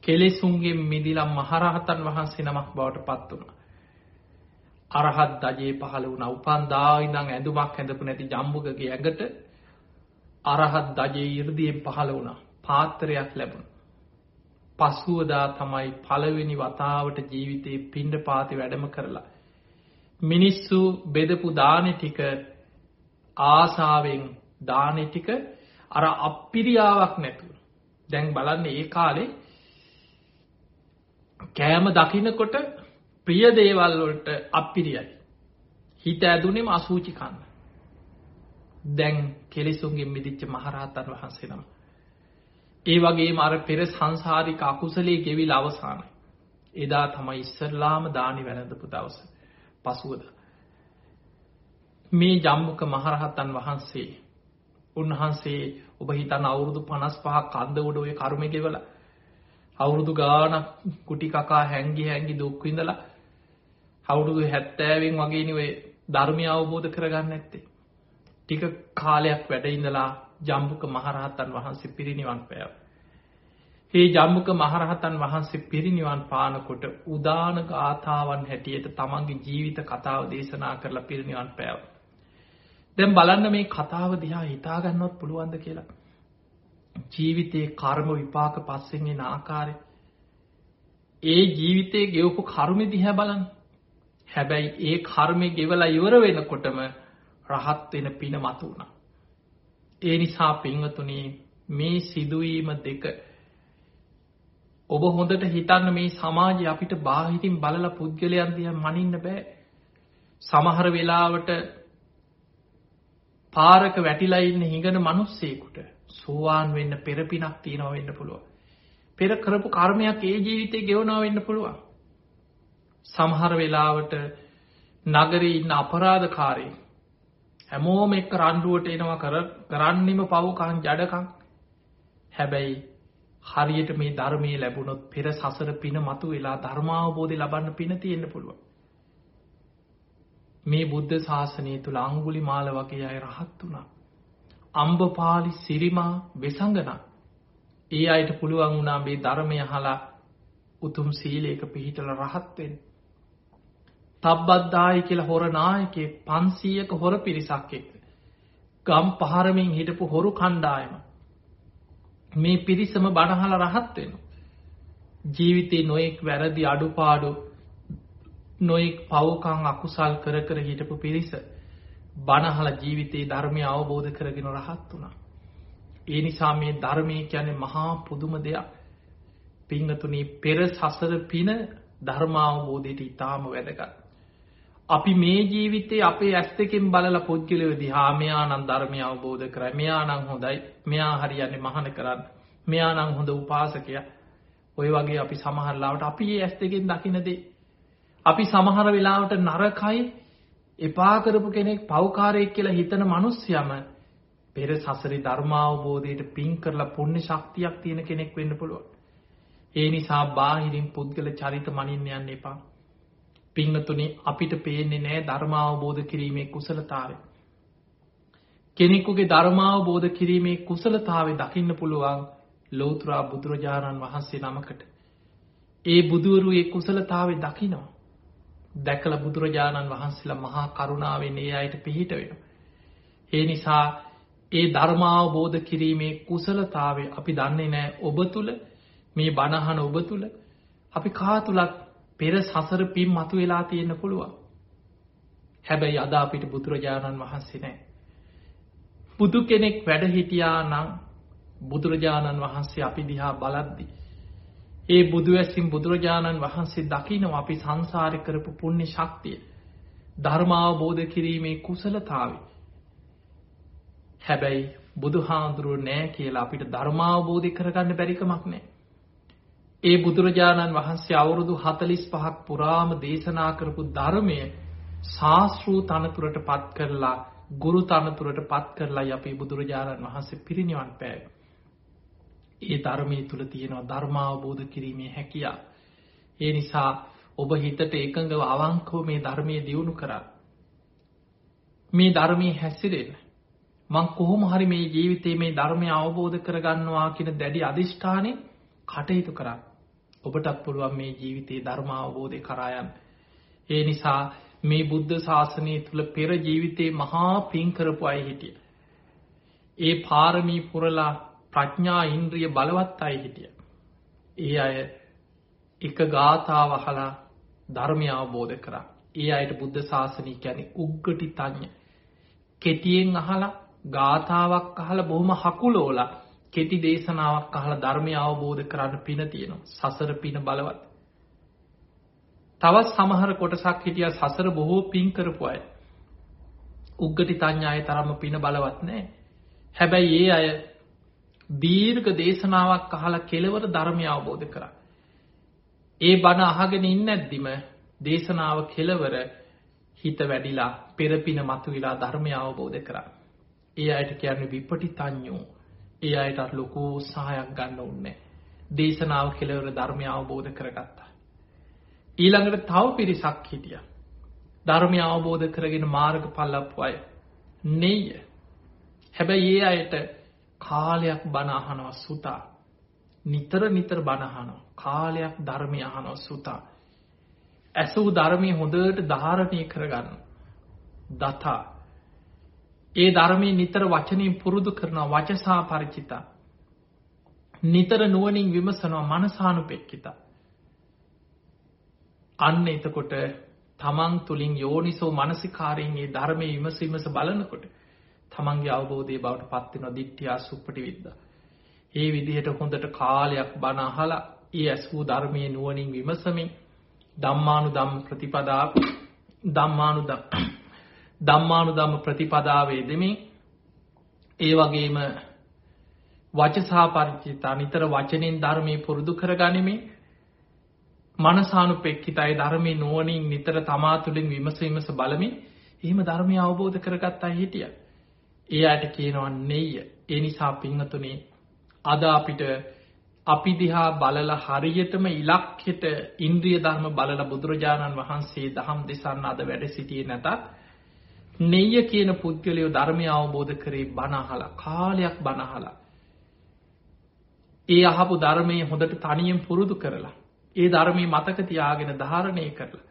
කෙලෙසුන්ගේ මිදිලම් මහරහතන් වහන්සේ නමක් බවට පත් වුණ. අරහත් දජයේ පහළ වුණ උපන්දා ඉඳං ඇඳුමක් ඇඳපු නැති ජම්බුගගේ ඇඟට අරහත් දජයේ ඉරදියෙන් පහළ වුණා පාත්තරයක් ලැබුණ. පසුවදා තමයි පළවෙනි වතාවට ජීවිතයේ පින්ඩ පාති වැඩම කරලා. මිනිස්සු බෙදපු දානෙ ටික ආසාාවෙන් දානෙ ටික අර අපිරියාවක් නැතුව. දැන් බලන්න ඒ කාලේ කෑම දකිනකොට ප්‍රිය දේවල් වලට අපිරියයි. හිත ඇදුනෙම අසූචි කන්න. දැන් කෙලෙසුන්ගෙන් මිදිච්ච මහරහතන් වහන්සේ නම. ඒ වගේ මර පෙර සංසාරික අකුසලේ ගෙවිල් අවසානයි. එදා තමයි ඉස්සරලාම දානි වැළඳපු දවස පසුවද. මේ ජම්මුක මහරහතන් වහන්සේ උන්වහන්සේ ඔබ හිතන්න අවුරුදු පනස් පහක් කන්ද උඩ ඔය කරුම ගෙවල අවුරුදු ගානක් කුටි කකා හැංගි හැංගි දුක්විඳලා අවුරුදු හැත්තෑවෙන් වගේනි ඔය ධර්මය අවබෝධ කරගන්න ඇත්තේ. ටික කාලයක් වැඩඉඳලා ජම්බුක මහරහතන් වහන්සේ පිරිනිවන් පෑව. ඒ ජම්බුක මහරහතන් වහන්සේ පිරිනිවන් පානකොට උදාන ගාථාවන් හැටියට තමන්ගේ ජීවිත කතාව දේශනා කරලා පිරිනිවන් පෑව. දැම් බලන්න මේ කතාව දිහා හිතාගන්නවත් පුළුවන්ද කියලා. ජීවිතයේ කර්ම විපාක පස්සෙන්ගේ නාකාරය. ඒ ජීවිතයේ ගෙවපු කරුමි දිහැ බලන් හැබැයි ඒ කර්මය ගෙවලා ඉවර වෙනකොටම රහත් වෙන පින මතු වුණා. ඒ නිසා පින්වතුනි මේ සිදුවීම දෙක ඔබ හොඳට හිතන්න මේ සමාජය අපිට බාහිතින් බලල පුද්ගලයන් දිහ මනින්න බෑ. සමහර වෙලාවට පාරක වැටිලා ඉන්න හිඟන මනුස්සේකුට සෝවාන් වෙන්න පෙරපිනක් තියෙනව වෙන්න පුළුව. පෙර කරපු කර්මයක් ඒ ජීවිතය ගෙවනාව වෙන්න පුළුවන්. සමහර වෙලාවට නගරී ඉන්න අපරාධකාරය හැමෝම එක්ක රණ්ඩුවට එනවා කර කරන්නෙම පවුකන් ජඩකං හැබැයි හරියට මේ ධර්මය ලැබුණොත් පෙර සසර පින මතු වෙලා ධර්මාවබෝධය ලබන්න පින තියෙන්න්න පුළුව. මේ බුද්ධ ශාසනය තුළ අංගුලි මාල වගේ අය රහත් වුණා. අම්බපාලි සිරිමා වෙසංගන ඒ අයට පුළුවන් වුණා මේ ධර්මය හලා උතුම් සීලේක පිහිටල රහත්වෙන්. තබ්බද්දායි කියලා හොර නායකේ පන්සීයක හොර පිරිසක් එක්ක. ගම් පහරමින් හිටපු හොරු කණ්ඩායම. මේ පිරිසම බණහල රහත්වෙන. ජීවිතේ නොයෙක් වැරදි අඩුපාඩු නොයෙක් පවකං අකුසල් කර කර හිටපු පිරිස බණහල ජීවිතයේ ධර්මය අවබෝධ කරගෙන රහත් වුණා. ඒ නිසා මේ ධර්මය කියන්නේ මහා පුදුම දෙයක් පිංහතුනී පෙර සසර පින ධර්මාවබෝධයට ඉතාම වැදගත්. අපි මේ ජීවිතේ අපේ ඇස් දෙකෙන් බලලා පුද්ගලයෝ දිහා මෙයා නම් ධර්මය අවබෝධ කරයි මෙයා නම් හොඳයි මෙයා හරියන්නේ මහාන කරන්න මෙයා නම් හොඳ උපාසකයා. ඔය වගේ අපි සමහරලාවට අපි ඒ ඇස් දෙකෙන් දකින දේ. අපි සමහර වෙලාවට නරකයි එපා කරපු කෙනෙක් පව්කාරයෙක් කියලා හිතන මිනිස්සයම පෙර සසරි ධර්මාවබෝධයට පින් කරලා පුණ්‍ය ශක්තියක් තියෙන කෙනෙක් වෙන්න පුළුවන්. ඒ නිසා බාහිරින් පුද්ගල චරිත මනින්න යන්න එපා. පිංහතුනි අපිට පේන්නේ නෑ ධර්මාවබෝධ කිරීමේ කුසලතාව. කෙනෙකුගේ ධර්මාවබෝධ කිරීමේ කුසලතාව දකින්න පුළුවන් ලෝතුරා බුදුරජාණන් වහන්සේ නමකට. ඒ බුදුවරු ඒ කුසලතාව දකිනවා. දැකල බුදුරජාණන් වහන්සේලා මහා කරුණාවෙන් ඒ අයට පිහිට වෙනවා. ඒ නිසා ඒ ධර්මාවබෝධ කිරීමේ කුසලතාවේ අපි දන්නේ නෑ ඔබ තුළ මේ බණහන ඔබ තුළ අපි කාතුලත් පෙර සසර පින් මතු වෙලා තියෙන්න පුළුවන්. හැබැයි අද අපිට බුදුරජාණන් වහන්සේ නෑ. බුදු කෙනෙක් වැඩ හිටියා නම් බුදුරජාණන් වහන්සේ අපි දිහා බලද්දි. ඒ බුදුවැසින් බුදුරජාණන් වහන්සේ දකිනව අපි සංසාරය කරපු පුුණ්‍ය ශක්තිය ධර්මාවබෝධ කිරීමේ කුසලතාවේ. හැබැයි බුදු හාමුදුරුව නෑ කියලා අපිට ධර්මාවබෝධය කරගන්න බැරිකමක් නෑ. ඒ බුදුරජාණන් වහන්සේ අවුරුදු හතලිස් පහක් පුරාම දේශනා කරපු ධර්මය ශාස්තෘූ තනතුරට පත් කරලා ගුරු තනතුරට පත් කරලා අපේ බුදුරජාණන් වහන්සේ පිරිනිවන් පෑව. ඒ ධර්මය තුළ තියෙනවා ධර්මාවබෝධ කිරීමේ හැකියා. ඒ නිසා ඔබ හිතට එකඟව අවංකව මේ ධර්මය දියුණු කරා. මේ ධර්මය හැසිරෙන. මං කොහොම හරි මේ ජීවිතේ මේ ධර්මය අවබෝධ කරගන්නවා කියන දැඩි අධිෂ්ඨානය කටයුතු කරා. ඔබටත් පුළුවන් මේ ජීවිතයේ ධර්මාවබෝධය කරායන්. ඒ නිසා මේ බුද්ධ ශාසනය තුළ පෙර ජීවිතයේ මහා පින් කරපු අය හිටිය. ඒ පාරමී පුරලා ප්‍රඥා ඉන්ද්‍රිය බලවත් අයි හිටිය. ඒ අය එක ගාථාවහලා ධර්මය අවබෝධ කරා. ඒ අයට බුද්ධ ශාසනී කැනෙ උග්ගටි තඥ. කෙටියෙන් අහලා ගාථාවක් අහල බොහොම හකුලෝලා කෙටි දේශනාවක් අහලා ධර්මය අවබෝධ කරන්න පින තියෙනවා. සසර පින බලවත්. තවත් සමහර කොටසක් හිටිය සසර බොහෝ පින් කරපු අය. උග්ගටි තඥාය තරම්ම පින බලවත් නෑ. හැබැයි ඒ අය දීර්ඝ දේශනාවක් අහලා කෙලවර ධර්මය අවබෝධ කරා. ඒ බණ අහගෙන ඉන්න ඇද්දිම දේශනාව කෙලවර හිත වැඩිලා පෙරපින මතු වෙලා ධර්මය අවබෝධ කරා. ඒ අයට කියන්නේ විපටි තඥෝ ඒ අයටත් ලොකෝ සහයක් ගන්න උන්නේ. දේශනාව කෙලවර ධර්මය අවබෝධ කරගත්තා. ඊළඟට තව පිරිසක් හිටිය. ධර්මය අවබෝධ කරගෙන මාර්ග පල්ලපු අය. නෙය. හැබැයි ඒ අයට කාලයක් බණහනව සුතා. නිතර නිතර බණහනෝ කාලයක් ධර්මය අහනෝ සුතා. ඇසූ ධර්මය හොඳට ධාරණය කරගන්න. දතා. ඒ ධර්මය නිතර වචනින් පුරුදු කරනවා වචසා පරිචිතා. නිතර නුවනින් විමසනවා මනසානු පෙක්කිතා. අන්න එතකොට තමන් තුළින් යෝනිසෝ මනසිකාරයෙන්ගේ ධර්මය විමසීමස බලනකොට තමන්ගේ අවබෝධය බවට පත්වෙන දිට්ටියා සුප්පටි විද්ද. ඒ විදිහට හොඳට කාලයක් බනහලා ඒ ඇස්වූ ධර්මය නුවනින් විමසමින් දම්මානු දම් ප්‍රතිපදාව දම්මානු දම්මානු දම්ම ප්‍රතිපදාවේ දෙමින් ඒ වගේම වචසා පරිචිතා නිතර වචනෙන් ධර්මය පුරුදු කර ගනිමින් මනසානු පෙක්කිතයි ධර්මය නුවනින් නිතර තමා තුළින් විමසීමස බලමින් එහෙම ධර්මය අවබෝධ කරගත්තා හිටිය. ඒ අයට කියනවා නෙය ඒ නිසා පිංහතුනේ අද අපිට අපි දිහා බලල හරියටම ඉලක්කෙට ඉන්ද්‍රිය ධර්ම බලල බුදුරජාණන් වහන්සේ දහම් දෙසන්න අද වැඩ සිටිය නැතත් නෙය කියන පුද්ගලයෝ ධර්මය අවබෝධ කරේ බනහලා කාලයක් බනහලා ඒ අහපු ධර්මය හොඳට තනියෙන් පුරුදු කරලා ඒ ධර්මී මතක තියාගෙන ධාරණය කරලා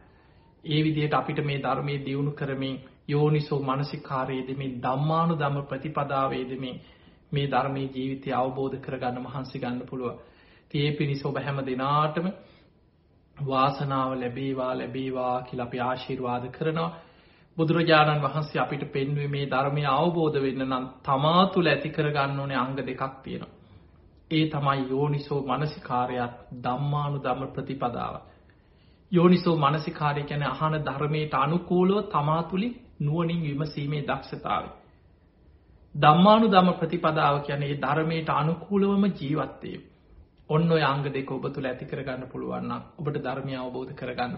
ඒ විදියට අපිට මේ ධර්මය දියුණු කරමින් යෝනිසෝ මනසිකාරයේදමින් දම්මානු දම ප්‍රතිපදාවේදමින් මේ ධර්මය ජීවිතය අවබෝධ කරගන්න මහන්සි ගන්න පුළුව. තිය පිණිස ඔබ හැම දෙනාටම වාසනාව ලැබේවා ලැබේවා කියල අපි ආශිර්වාද කරනවා. බුදුරජාණන් වහන්සේ අපිට පෙන්වේ මේ ධර්මය අවබෝධ වෙන්න නම් තමා තුළ ඇති කරගන්න ඕනේ අංග දෙකක් තියෙනවා. ඒ තමයි යෝනිසෝ මනසිකාරයක් දම්මානු දම්ම ප්‍රතිපදාව. යෝනිසෝ මනසිකාරය ගැන අහන ධර්මයට අනුකූලව තමා තුළින් නුවනින් විමසීමේ දක්ෂතාව. දම්මානු දම ප්‍රතිපදාව කියන්නේ ධර්මයට අනුකූලවම ජීවත්තේ. ඔන්න ඔය අංග දෙක ඔබ තුළ ඇති කරගන්න පුළුවන්න ඔබට ධර්මය අවබෝධ කරගන්න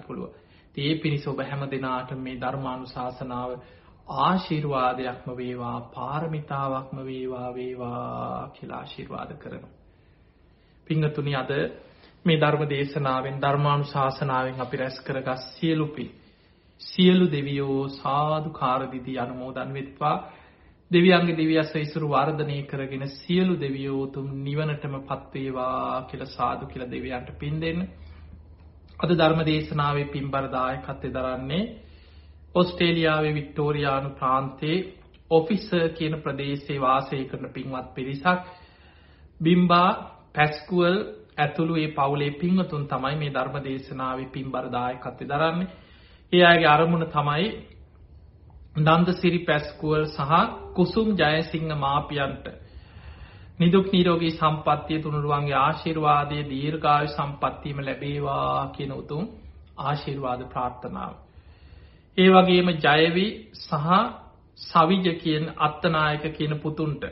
පුළුව. ඒ පිණිස ඔබ හැම දෙනාට මේ ධර්මානු ශාසනාව ආශිර්වාදයක්ම වේවා පාරමිතාවක්ම වේවා වේවා කියලා ආශිර්වාද කරනවා. පිංහතුනි අද මේ ධර්ම දේශනාවෙන් ධර්මානු ශාසනාවෙන් අපි රැස් කරගස් සියලුපි සියලු දෙවියෝ සාධු කාරදිදී අනුමෝදන් වෙත්වා දෙවියන්ගේ දෙවියස්ස ඉසුරු වර්ධනය කරගෙන සියලු දෙවියෝතුම් නිවනටම පත්වේවා කියල සාදු කියල දෙවියන්ට පින් දෙන්න අද ධර්ම දේශනාවේ පින්බර දායකත්වයෙන් දරන්නේ ඔස්ට්‍රේලියාවේ වික්ටෝරියානු ප්‍රාන්තයේ ඔෆිසර් කියන ප්‍රදේශයේ වාසය කරන පින්වත් පිරිසක් බිම්බා පැස්කුවල් ඇතුළු ඒ පවුලේ පින්වතුන් තමයි මේ ධර්ම දේශනාවේ පින්බර දායකත්වයෙන් දරන්නේ. ඒ අයගේ අරමුණ තමයි නන්දසිරි පැස්කුවල් සහ කුසුම් ජයසිංහ මාපියන්ට නිදුක් නිරෝගී සම්පත්තිය තුනුරුවන්ගේ ආශිර්වාදයේ දීර්ඝායු සම්පත්තියම ලැබේවා කියන උතුම් ආශිර්වාද ප්‍රාර්ථනාව. ඒ වගේම ජයවි සහ සවිජ කියන අත්තනායක කියන පුතුන්ට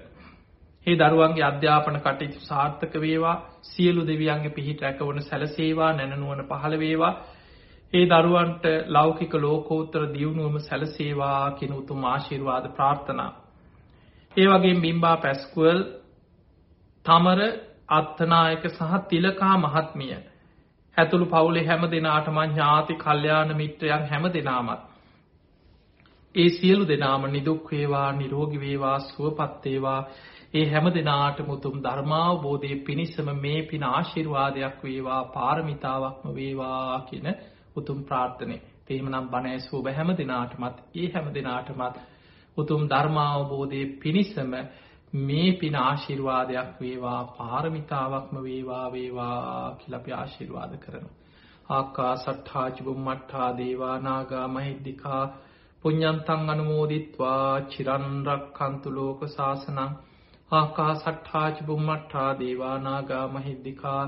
ඒ දරුවන්ගේ අධ්‍යාපන කටයුතු සාර්ථක වේවා සියලු දෙවියන්ගේ පිහිට රැකවන සැලසේවා නැනනුවන පහළ වේවා ඒ දරුවන්ට ලෞකික ලෝකෝත්තර දියුණුවම සැලසේවා කියන උතුම් ආශිර්වාද ප්‍රාර්ථනා. ඒ වගේ බිම්බා පැස්කුවල් තමර අත්තනායක සහ තිලකා මහත්මිය. ඇතුළු පවුලේ හැම දෙනාටම ඥාති කල්යාණ මිත්‍රයන් හැම දෙනාමත්. ඒ සියලු දෙනාම නිදුක් වේවා නිරෝගී වේවා සුවපත් වේවා. ඒ හැම දෙනාටම උතුම් ධර්මාවබෝධයේ පිණිසම මේ පින ආශිර්වාදයක් වේවා පාරමිතාවක්ම වේවා කියන උතුම් ප්‍රාර්ථනේ. එහෙමනම් බණ ඇසූ ඔබ හැම දිනාටමත් ඒ හැම දිනාටමත් උතුම් ධර්මාවබෝධයේ පිණිසම මේ පින ආශිර්වාදයක් වේවා පාරමිතාවක්ම වේවා වේවා කියලා අපි ආශිර්වාද කරනවා. ආකාසට්ඨා චුම්මට්ඨා දේවා නාග මහිද්దికා පුඤ්ඤන්තං අනුමෝදිත්වා චිරන් රක්ඛන්තු ලෝක සාසනං ආකාසට්ඨා චුම්මට්ඨා දේවා නාග මහිද්దికා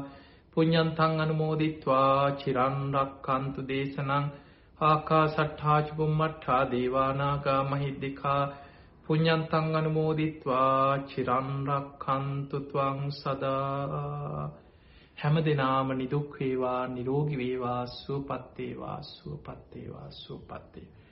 පුඤ්ඤන්තං අනුමෝදිත්වා චිරන් රක්ඛන්තු දේශනං ආකාසට්ඨා චුම්මට්ඨා දේවා නාග මහිද්దికා පුඤ්ඤන්තං අනුමෝදිත්වා චිරන් රක්칸තු ත්වං සදා. හැම දිනාම නිදුක් වේවා නිරෝගී වේවා සුවපත් වේවා සුවපත් වේවා සුවපත් වේවා.